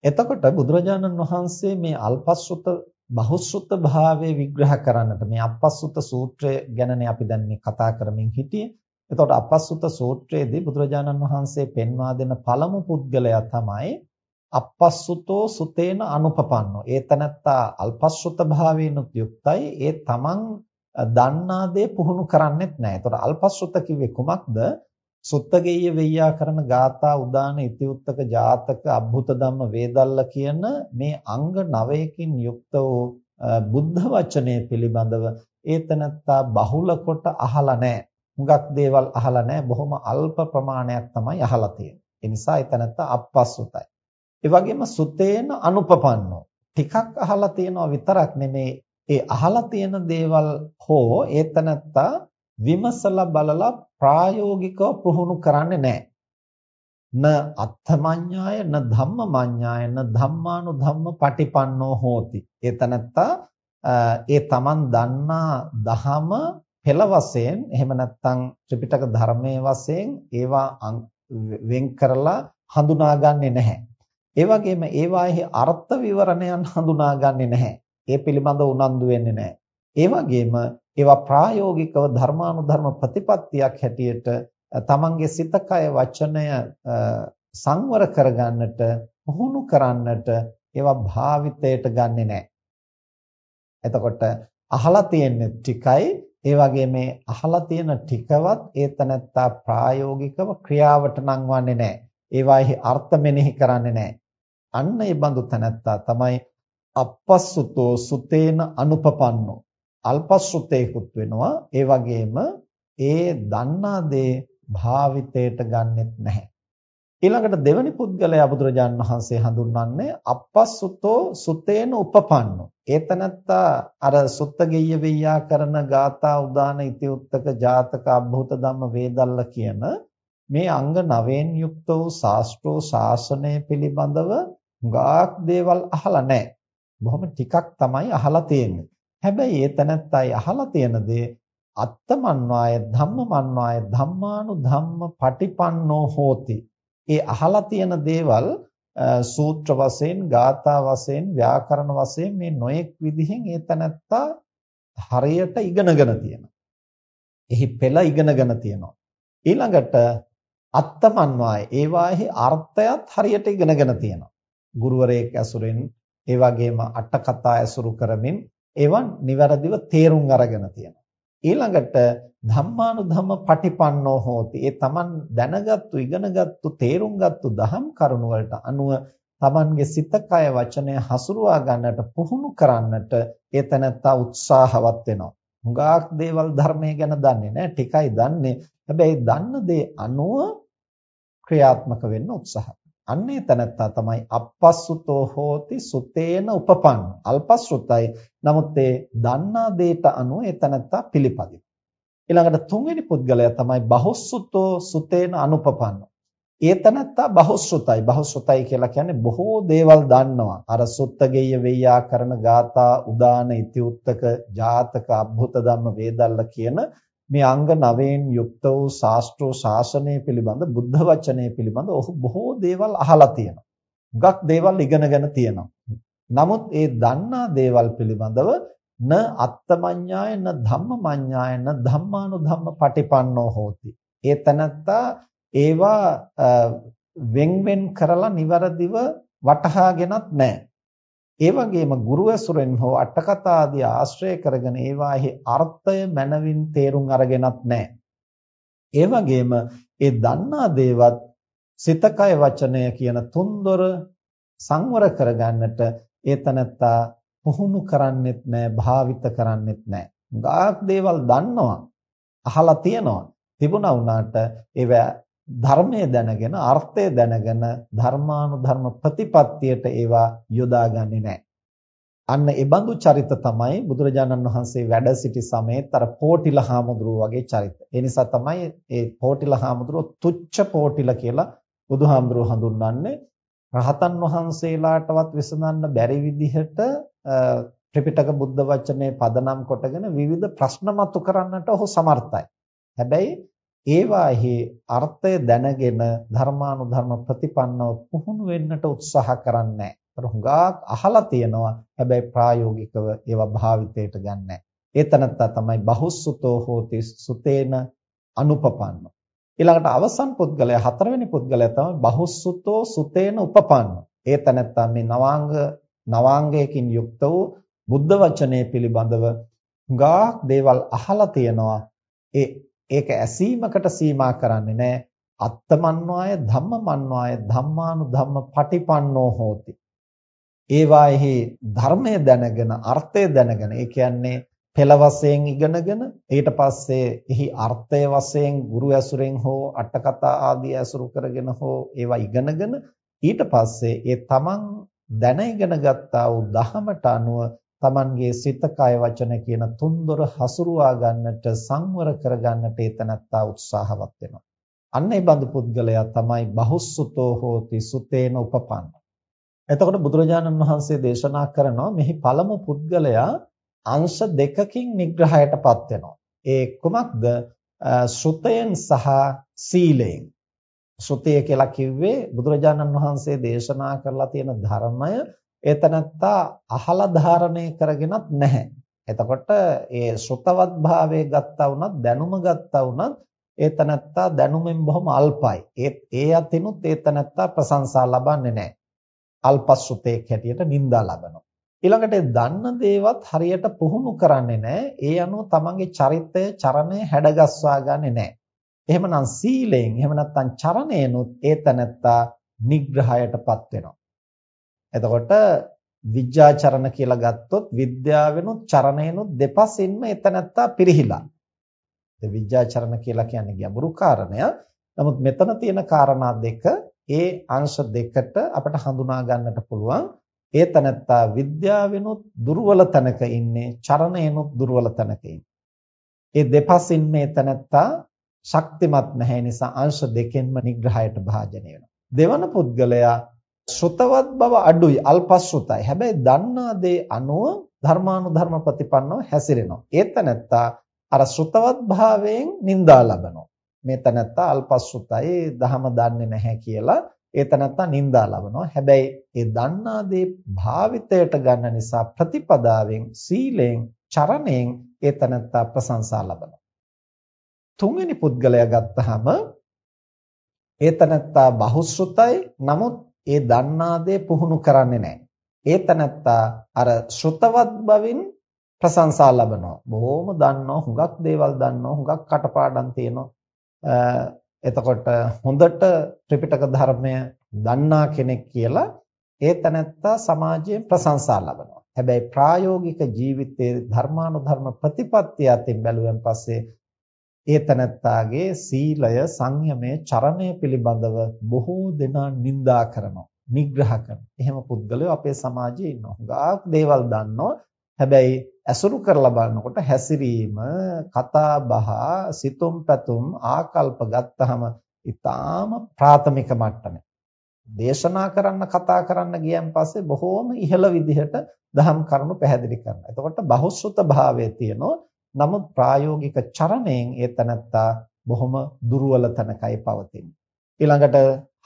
එතකොට බුදුරජාණන් වහන්සේ මේ අල්පස්සුත බහුසුත භාවයේ විග්‍රහ කරන්නට මේ අපස්සුත සූත්‍රය ගැනනේ අපි දැන් මේ කතා කරමින් හිටියේ. එතකොට අපස්සුත සූත්‍රයේදී බුදුරජාණන් වහන්සේ පෙන්වා දෙන පළමු පුද්ගලයා තමයි අපස්සුතෝ සුතේන අනුපපන්නෝ. ඒ තනත්තා අල්පස්සුත භාවයෙන් යුක්තයි. ඒ තමන් දන්නා දේ පුහුණු කරන්නේත් නැහැ. එතකොට අල්පස්සුත කිව්වේ කුමක්ද? සුත්තගෙය වෙయ్యාකරන ගාථා උදාන ඉතිඋත්තක ජාතක අභුත ධම්ම වේදල්ල කියන මේ අංග 9කින් යුක්ත වූ බුද්ධ වචනය පිළිබඳව ඒතනත්තා බහුල කොට අහලා නැහැ. හුඟක් දේවල් අහලා නැහැ. බොහොම අල්ප ප්‍රමාණයක් තමයි අහලා තියෙන්නේ. ඒ නිසා ඒතනත්තා අපස්සුතයි. ඒ වගේම සුතේන අනුපපන්නෝ. ටිකක් අහලා තියෙනවා විතරක් නෙමේ ඒ අහලා තියෙන දේවල් හෝ ඒතනත්තා විමසලා බලලා ප්‍රායෝගිකව පුහුණු කරන්නේ නැහැ. න අත්ථමඤ්ඤාය න ධම්මමඤ්ඤාය න ධම්මානුධම්ම පටිපන්නෝ හෝති. ඒ තනත්තා ඒ තමන් දන්නා දහම පෙළ වශයෙන් එහෙම නැත්නම් ත්‍රිපිටක ධර්මයේ වශයෙන් ඒවා වෙන් කරලා හඳුනාගන්නේ නැහැ. ඒ වගේම ඒවාෙහි අර්ථ විවරණයන් හඳුනාගන්නේ නැහැ. ඒ පිළිබඳව උනන්දු වෙන්නේ නැහැ. ඒ වගේම ඒවා ප්‍රායෝගිකව ධර්මානුධර්ම ප්‍රතිපත්තියක් හැටියට තමන්ගේ සිත කය වචනය සංවර කරගන්නට පුහුණු කරන්නට ඒවා භාවිතයට ගන්නෙ නැහැ. එතකොට අහලා තියෙන ටිකයි ඒ වගේ මේ අහලා තියෙන ටිකවත් ඒතනත්තා ප්‍රායෝගිකව ක්‍රියාවට නංවන්නේ නැහැ. ඒවාෙහි අර්ථ මෙනෙහි කරන්නේ නැහැ. අන්න ඒ බඳු තනත්තා තමයි අපස්සුතෝ සුතේන අනුපපන්නෝ අල්පශ්‍රුතේකුත් වෙනවා ඒ වගේම ඒ දන්නා දේ භාවිතයට ගන්නෙත් නැහැ ඊළඟට දෙවනි පුද්ගලයා බුදුරජාන් වහන්සේ හඳුන්වන්නේ අපස්සුතෝ සුතේන උපපන්නෝ ඒතනත්තා අර සුත්තගෙය්‍ය වෙయ్యා කරන ගාථා උදාන ඉතිඋත්තක ජාතක අභූත ධම්ම වේදල්ල කියන මේ අංග නවයෙන් යුක්ත වූ ශාස්ත්‍රෝ ශාසනය පිළිබඳව ගාක් දේවල් අහලා නැහැ. බොහොම ටිකක් තමයි අහලා තියෙන්නේ. හැබැයි ඒ තැනත්තයි අහලා තියෙන දේ අත්තමන්වාය ධම්මමන්වාය ධම්මානු ධම්ම පටිපන්නෝ හෝති. ඒ අහලා තියෙන දේවල් සූත්‍ර වශයෙන්, ගාථා වශයෙන්, ව්‍යාකරණ වශයෙන් මේ නොඑක් විදිහෙන් ඒ තැනත්තා හරියට ඉගෙනගෙන තියෙනවා. එහි පෙළ ඉගෙනගෙන තියෙනවා. ඊළඟට අත්තමන්වාය ඒවාෙහි අර්ථයත් හරියට ඉගෙනගෙන තියෙනවා. ගුරුවරයෙක් ඇසුරෙන් ඒ වගේම අට කතා ඇසුරු කරමින් ඒවා નિවරදිව තේරුම් අරගෙන තියෙනවා. ඊළඟට ධම්මානුධම්ම පටිපන්නෝ හෝති. ඒ තමන් දැනගත්තු, ඉගෙනගත්තු, තේරුම්ගත්තු දහම් කරුණු වලට අනුව තමන්ගේ සිත කය වචනය හසුරුවා ගන්නට පුහුණු කරන්නට ඒ තැනත්තා උත්සාහවත් වෙනවා. හුඟක් දේවල් ධර්මයේ ගැන දන්නේ නැහැ. ටිකයි දන්නේ. හැබැයි දන්න දේ අනුව ක්‍රියාත්මක වෙන්න උත්සාහ අන්නේ තැනත්තා තමයි අපස්සුතෝ හෝති සුතේන උපපන්න. අල්පස්සුතයි. නමුත් ඒ දන්නා දේට අනුව ඒ තැනත්තා පිළිපදින. ඊළඟට තුන්වෙනි පුද්ගලයා තමයි බහුසුතෝ සුතේන අනුපපන්නෝ. ඒතනත්තා බහුසුතයි. බහුසුතයි කියලා කියන්නේ බොහෝ දේවල් දන්නවා. අර සුත්තගෙය වෙය්‍යාකරණ ගාථා උදාන ඉතිඋත්තක ජාතක අභුත ධම්ම වේදල්ල කියන මේ අංග නවයෙන් යුක්ත වූ ශාස්ත්‍රෝ ශාසනය පිළිබඳ බුද්ධ වචනය පිළිබඳ ඔහු බොහෝ දේවල් අහලා තියෙනවා. හුඟක් දේවල් ඉගෙනගෙන තියෙනවා. නමුත් ඒ දන්නා දේවල් පිළිබඳව න අත්තමඤ්ඤාය න ධම්මමඤ්ඤාය න ධම්මානුධම්ම පටිපන්නෝ හෝති. ඒ තනත්තා ඒවා වෙන් වෙන් කරලා નિවරදිව වටහාගෙනත් නැහැ. ඒ වගේම ගුරු ඇසුරෙන් හෝ අටකතා ආදී ආශ්‍රය කරගෙන ඒවාෙහි අර්ථය මනවින් තේරුම් අරගෙනත් නැහැ. ඒ වගේම ඒ දන්නා දේවත් සිතකය වචනය කියන තුන්දොර සංවර කරගන්නට ඒ තනත්තා පුහුණු කරන්නෙත් නැහැ භාවිත කරන්නෙත් නැහැ. ගාක් දේවල් දන්නවා අහලා තියෙනවා. තිබුණා වුණාට ඒවා ධර්මය දැනගෙන අර්ථය දැනගෙන ධර්මානුධර්ම ප්‍රතිපත්තියට ඒවා යොදාගන්නේ නැහැ. අන්න ඒ බඳු චරිත තමයි බුදුරජාණන් වහන්සේ වැඩ සිටි සමයේත් අර පෝටිල හාමුදුරුව වගේ චරිත. ඒ නිසා තමයි ඒ පෝටිල හාමුදුරුව තුච්ච පෝටිල කියලා බුදුහාමුදුරුව හඳුන්වන්නේ. රහතන් වහන්සේලාටවත් විසඳන්න බැරි විදිහට ත්‍රිපිටක බුද්ධ වචනේ පදනම් කොටගෙන විවිධ ප්‍රශ්න මතු කරන්නට ඔහු සමර්ථයි. හැබැයි ඒවාෙහි අර්ථය දැනගෙන ධර්මානුධර්ම ප්‍රතිපන්නව පුහුණු වෙන්නට උත්සාහ කරන්නේ නැහැ. හුඟක් අහලා තියෙනවා. හැබැයි ප්‍රායෝගිකව ඒවා භාවිතයට ගන්නෑ. ඒ තනත්තා තමයි බහුසුතෝ හෝති සුතේන අනුපපන්න. ඊළඟට අවසන් පුද්ගලයා හතරවෙනි පුද්ගලයා තමයි බහුසුතෝ සුතේන උපපන්න. ඒ තනත්තා මේ නවාංග නවාංගයකින් යුක්ත වූ බුද්ධ වචනේ පිළිබඳව හුඟක් දේවල් අහලා තියෙනවා. ඒ ඒක ඇසීමකට සීමා කරන්නේ නැහැ. අත්තමන්වාය ධම්මමන්වාය ධම්මානු ධම්ම පටිපන්නෝ හෝති. ඒවාෙහි ධර්මය දැනගෙන අර්ථය දැනගෙන ඒ කියන්නේ පෙළ වශයෙන් ඉගෙනගෙන ඊට පස්සේ එහි අර්ථය වශයෙන් ගුරු ඇසුරෙන් හෝ අටකතා ආදී ඇසුරු කරගෙන හෝ ඒවා ඉගෙනගෙන ඊට පස්සේ ඒ තමන් දැන ඉගෙන ගත්තා වූ ධහමට අනුව Tamanගේ සිත කය වචන කියන තුන්දොර හසුරුවා ගන්නට සංවර කර ගන්නට ඒතනත්තා උත්සාහවත් වෙනවා. අන්න ඒ බඳු පුද්ගලයා තමයි බහුසුතෝ හෝති සුතේන උපපන්න. එතකොට බුදුරජාණන් වහන්සේ දේශනා කරනවා මෙහි පළමු පුද්ගලයා අංශ දෙකකින් නිග්‍රහයටපත් වෙනවා. ඒ කුමක්ද? සුතයෙන් සහ සීලයෙන්. සුතය කියලා කිව්වේ බුදුරජාණන් වහන්සේ දේශනා කරලා තියෙන ධර්මය ඒතනත්තා අහලා ධාරණය කරගෙනත් නැහැ. එතකොට ඒ ශ්‍රතවත් භාවයේ ගත්තා වුණත් දැනුම ගත්තා වුණත් ඒතනත්තා දැනුමෙන් බොහොම අල්පයි. ඒ ඒ අතිනුත් ඒතනත්තා ප්‍රශංසා ලබන්නේ නැහැ. අල්පසුතේක් හැටියට නිඳා ලබනවා. ඊළඟට දන්න දේවත් හරියට පුහුණු කරන්නේ නැහැ. ඒ අනුව තමන්ගේ චරිතය, චරණය හැඩගස්වා ගන්නෙ නැහැ. එහෙමනම් සීලෙන්, එහෙම නැත්නම් චරණයනොත් ඒතනත්තා නිග්‍රහයටපත් වෙනවා. එතකොට විද්‍යාචරණ කියලා ගත්තොත් විද්‍යාවෙනුත් චරණයනුත් දෙපසින්ම එතනත්තා පිරිහිලා. ඒ විද්‍යාචරණ කියලා කියන්නේ ගැඹුරු කාරණයක්. නමුත් මෙතන තියෙන කාරණා දෙක ඒ අංශ දෙකට අපිට හඳුනා ගන්නට පුළුවන්. ඒ තනත්තා විද්‍යාවෙනුත් දුර්වල තැනක ඉන්නේ, චරණයනුත් දුර්වල තැනක ඉන්නේ. ඒ දෙපසින් මේ තනත්තා ශක්තිමත් නැහැ නිසා අංශ දෙකෙන්ම නිග්‍රහයට භාජනය වෙනවා. දෙවන පුද්ගලයා ශ්‍රුතවත් බව අඩුයි අල්පශ්‍රුතයි. හැබැයි දන්නා දේ අනුව ධර්මානුධර්ම ප්‍රතිපන්නව හැසිරෙනවා. ඒත නැත්තා අර ශ්‍රුතවත් භාවයෙන් නිඳා ලබනවා. මේ තනත්තා අල්පශ්‍රුතයි ධහම දන්නේ නැහැ කියලා ඒ තනත්තා නිඳා ලබනවා. හැබැයි ඒ දන්නා දේ භාවිතයට ගන්න නිසා ප්‍රතිපදාවෙන් සීලෙන් චරණයෙන් ඒ තනත්තා ප්‍රශංසා ලබනවා. තුන්වෙනි පුද්ගලයා ගත්තහම ඒ තනත්තා බහුශ්‍රුතයි නමුත් ඒ දන්නා දේ පුහුණු කරන්නේ නැහැ. ඒ තනත්තා අර ශ්‍රුතවත් බවින් ප්‍රශංසා ලබනවා. බොහොම දන්නවා, හුඟක් දේවල් දන්නවා, හුඟක් කටපාඩම් තියෙනවා. එතකොට හොඳට ත්‍රිපිටක ධර්මය දන්නා කෙනෙක් කියලා ඒ තනත්තා සමාජයෙන් ප්‍රශංසා ලබනවා. හැබැයි ප්‍රායෝගික ජීවිතයේ ධර්මානුධර්ම ප්‍රතිපත්තිය අතින් බැලුවෙන් පස්සේ ඒ තනත්තාගේ සීලය සංයමය චරණය පිළිබඳව බොහෝ දෙනා නිඳා කරනවා නිග්‍රහ කරනවා. එහෙම පුද්ගලයෝ අපේ සමාජයේ ඉන්නවා. හුඟක් දේවල් දන්නවා. හැබැයි ඇසුරු කරලා බලනකොට හැසිරීම, කතා බහ, සිතුම් පැතුම්, ආකල්ප ගත්තහම ඊටාම ප්‍රාථමික මට්ටමේ. දේශනා කරන්න කතා කරන්න ගියන් පස්සේ බොහෝම ඉහළ විදිහට දහම් කරුණු පැහැදිලි කරනවා. එතකොට බහුශ්‍රත භාවයේ තියෙනවා. නමුත් ප්‍රායෝගික චරණයෙන් ඒ තනත්තා බොහොම දුර්වල තැනකයි පවතින්නේ. ඊළඟට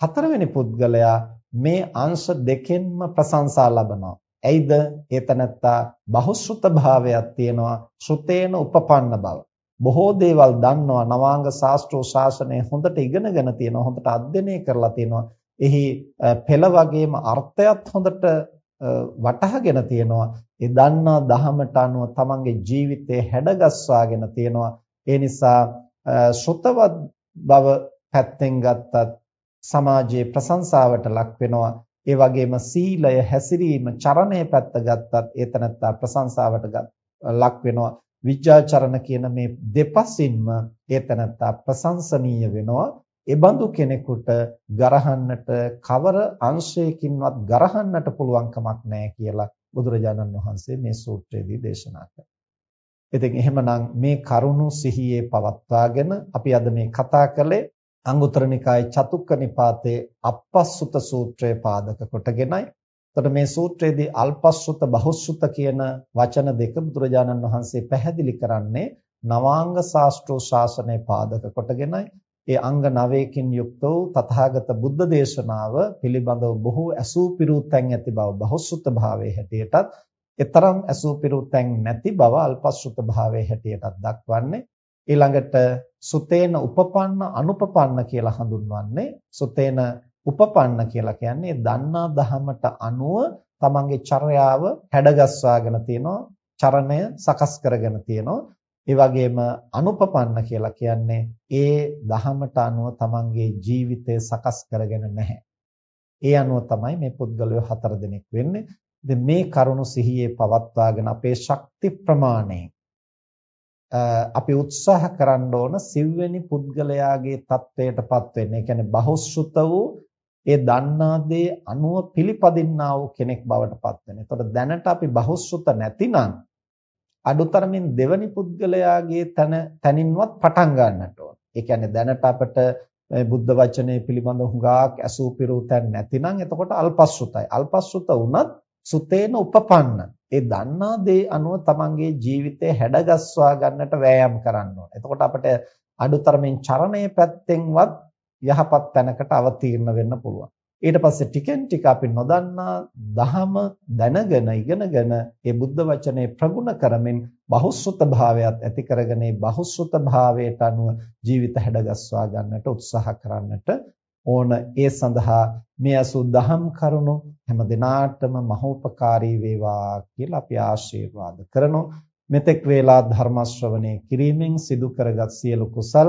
හතරවෙනි පුද්ගලයා මේ අංශ දෙකෙන්ම ප්‍රශංසා ලබනවා. ඇයිද? ඒතනත්තා බහුශ්‍රුත භාවයක් තියෙනවා ශ්‍රුතේන උපපන්න බව. බොහෝ දේවල් දන්නවා නවාංග ශාස්ත්‍රෝ ශාසනය හොඳට ඉගෙනගෙන තියෙනවා හොඳට අධ්‍යයනය කරලා තියෙනවා. එහි පෙළ වගේම අර්ථයත් හොඳට වටහාගෙන තියෙනවා. ඒ දන්නා දහමට අනුව තමන්ගේ ජීවිතය හැඩගස්වාගෙන තියෙනවා. ඒ නිසා ශ්‍රුතවත් බව පැත්තෙන් ගත්තත් සමාජයේ ප්‍රශංසාවට ලක් වෙනවා. ඒ වගේම සීලය හැසිරීම චරණයේ පැත්ත ගත්තත් ඒතනත්තා ප්‍රශංසාවට ලක් වෙනවා. විජ්ජාචරණ කියන මේ දෙපසින්ම ඒතනත්තා ප්‍රශංසනීය වෙනවා. එබඳු කෙනෙකුට ගරහන්නට කවර අංශයකින්වත් ගරහන්නට පුළුවන් කමක් නැහැ කියලා බුදුරජාණන් වහන්සේ මේ සූත්‍රයේදී දේශනා කළා. ඉතින් එහෙමනම් මේ කරුණු සිහියේ පවත්වාගෙන අපි අද මේ කතා කළේ අංගුත්තර නිකායේ චතුක්ක නිපාතේ අපස්සුත සූත්‍රය පාදක කොටගෙනයි. එතකොට මේ සූත්‍රයේදී අල්පස්සුත බහුස්සුත කියන වචන දෙක බුදුරජාණන් වහන්සේ පැහැදිලි කරන්නේ නවාංග ශාස්ත්‍රෝ ශාසනය පාදක කොටගෙනයි. ඒ අංග 9කින් යුක්ත වූ තථාගත බුද්ධ දේශනාව පිළිබඳව බොහෝ ඇසූ පිරූ තැන් ඇති බව බහුස්සුත භාවයේ හැටියටත් එතරම් ඇසූ පිරූ තැන් නැති බව අල්පස්සුත භාවයේ හැටියටත් දක්වන්නේ. ඊළඟට සුතේන උපපන්න අනුපපන්න කියලා හඳුන්වන්නේ. සුතේන උපපන්න කියලා කියන්නේ දන්නා දහමට අනුව තමන්ගේ චර්යාව හැඩගස්වාගෙන තියෙනවා චරණය සකස් කරගෙන තියෙනවා. ඒ වගේම අනුපපන්න කියලා කියන්නේ ඒ දහමට අනුව තමන්ගේ ජීවිතය සකස් කරගෙන නැහැ. ඒ අනුව තමයි මේ පුද්ගලයෝ හතර දෙනෙක් වෙන්නේ. ඉතින් මේ කරුණු සිහියේ පවත්වාගෙන අපේ ශක්ති ප්‍රමාණය අපි උත්සාහ කරන්න ඕන සිව්වැනි පුද්ගලයාගේ தත්වයටපත් වෙන්න. ඒ කියන්නේ බහුශ්‍රත වූ ඒ දන්නා දේ අනුව පිළිපදින්නා වූ කෙනෙක් බවට පත් වෙන. ඒතකොට දැනට අපි බහුශ්‍රත නැතිනම් අඩුතරමින් දෙවනි පුද්ගලයාගේ තන තනින්වත් පටන් ගන්නට ඕන. ඒ කියන්නේ දැනට අපට බුද්ධ වචනේ පිළිබඳ හුඟක් ඇසූ පිරූ තැන් නැතිනම් එතකොට අල්පශ්‍රුතයි. අල්පශ්‍රුත වුණත් සුතේන උපපන්න. ඒ දන්නා දේ අනුව තමන්ගේ ජීවිතය හැඩගස්වා ගන්නට වෑයම් කරන්න ඕන. එතකොට අපිට අඩුතරමින් චරණයේ පැත්තෙන්වත් යහපත් තැනකට අවතීර්ණ වෙන්න පුළුවන්. ඊට පස්සේ ටිකෙන් ටික අපි නොදන්නා දහම දැනගෙන ඉගෙනගෙන ඒ බුද්ධ වචනේ ප්‍රගුණ කරමින් බහුසුත භාවයත් ඇති කරගෙන ඒ බහුසුත භාවයට අනුව ජීවිත හැඩගස්වා ගන්නට උත්සාහ කරන්නට ඕන. ඒ සඳහා මේ අසු දහම් කරුණු හැම දිනාටම මහෝපකාරී වේවා කියලා අපි ආශිර්වාද කරනු මෙතෙක් වේලා ධර්ම ශ්‍රවණය කිරීමෙන් සිදු කරගත් සියලු කුසල්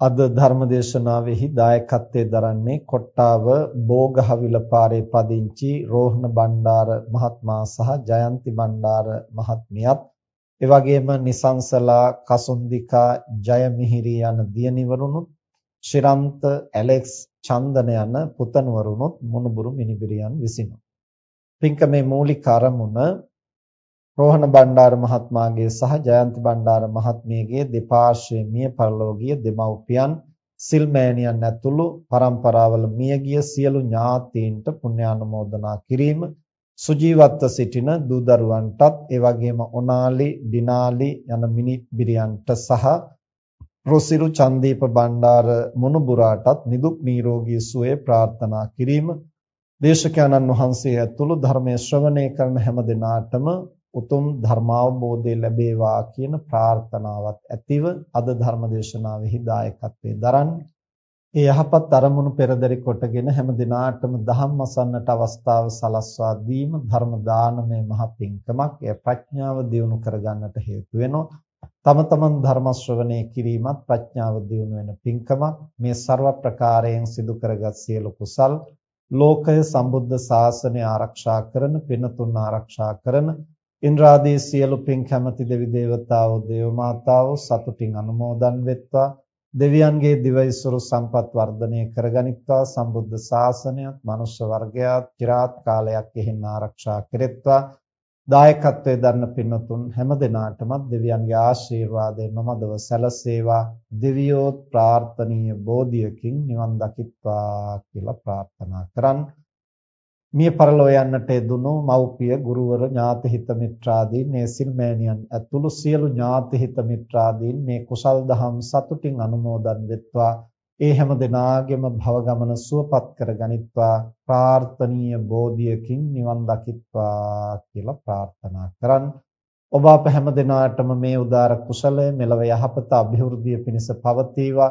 අද ධර්මදේශනාවෙහි දායකත්වයේ දරන්නේ කොට්ටාව බෝගහවිල පාරේ පදිංචි රෝහණ බණ්ඩාර මහත්මයා සහ ජයන්ති බණ්ඩාර මහත්මියත් එවැගේම නිසංසලා කසුන්දිකා ජයමිහිරි යන දියණිවරුනුත් ශිරන්ත ඇලෙක්ස් චන්දන යන පුතණුවරුනොත් මුණුබුරු මිනිබිරියන් විසිනු. පින්කමේ මූලික අරමුණ රෝහණ බණ්ඩාර මහත්මයාගේ සහ ජයන්ති බණ්ඩාර මහත්මියගේ දෙපාර්ශ්වයේ මිය පරලෝකීය දෙමව්පියන් සිල්මෑණියන් ඇතුළු පරම්පරාවල මියගිය සියලු ඥාතීන්ට පුණ්‍යානුමෝදනා කිරීම සුජීවත්ව සිටින දූ දරුවන්ටත් ඒ වගේම ඔනාලි දිනාලි යන මිනි බිරියන්ට සහ රොසිරු චන්දීප බණ්ඩාර මොනුබුරාටත් නිදුක් නිරෝගී සුවය ප්‍රාර්ථනා කිරීම දේශකයන්න් වහන්සේ ඇතුළු ධර්මයේ ශ්‍රවණය කරන හැම දිනාටම උතුම් ධර්මාවබෝධය ලැබේවා කියන ප්‍රාර්ථනාවත් ඇතිව අද ධර්ම දේශනාවෙහි දායකත්වයේ දරන්නේ ඒ යහපත් අරමුණු පෙරදරි කොටගෙන හැම දිනාටම ධම්ම අසන්නට අවස්ථාව සලස්වා දීම ධර්ම දානමය මහ පිංකමක්. එය ප්‍රඥාව දියුණු කරගන්නට හේතු වෙනවා. තම තමන් ධර්ම ශ්‍රවණය කිරීමත් ප්‍රඥාව දියුණු වෙන පිංකමක්. මේ ਸਰව ප්‍රකාරයෙන් සිදු කරගත් සියලු කුසල් ලෝකය සම්බුද්ධ ශාසනය ආරක්ෂා කරන පිනතුන් ආරක්ෂා කරන ඉන්ද්‍රාදී සියලු පින් කැමැති දෙවි දේවතාවෝ දේව මාතාවෝ සතුටින් අනුමෝදන් වෙත්වා. දෙවියන්ගේ දිවයිසුරු සම්පත් වර්ධනය කරගනිත්වා. සම්බුද්ධ ශාසනයත් මනුෂ්‍ය වර්ගයාත් চিරාත් කාලයක් එහෙන් ආරක්ෂා කෙරෙත්වා. දායකත්වයේ දරන පින්වතුන් හැම දිනාටම දෙවියන්ගේ ආශිර්වාදයෙන් මමදව සැලසේවා. දෙවියෝත් ප්‍රාර්ථනීය බෝධියකින් නිවන් දකිත්වා කියලා ප්‍රාර්ථනා කරන් මිය පරලෝ යන්නට යෙදුණු මව්පිය ගුරුවර ඥාති හිත මිත්‍රාදීන් මේ සිල්මෑණියන් ඇතුළු සියලු ඥාති හිත මිත්‍රාදීන් මේ කුසල් දහම් සතුටින් අනුමෝදන් වෙත්වා. ඒ හැම දිනාගෙම භව ගමන සුවපත් කරගනිත්වා ප්‍රාර්ථනීය බෝධියකින් නිවන් දකිත්වා කියලා ප්‍රාර්ථනා කරන් ඔබ අප හැම දිනාටම මේ උදාර කුසලය මෙලව යහපත અભිවෘද්ධිය පිණිස පවතිවා.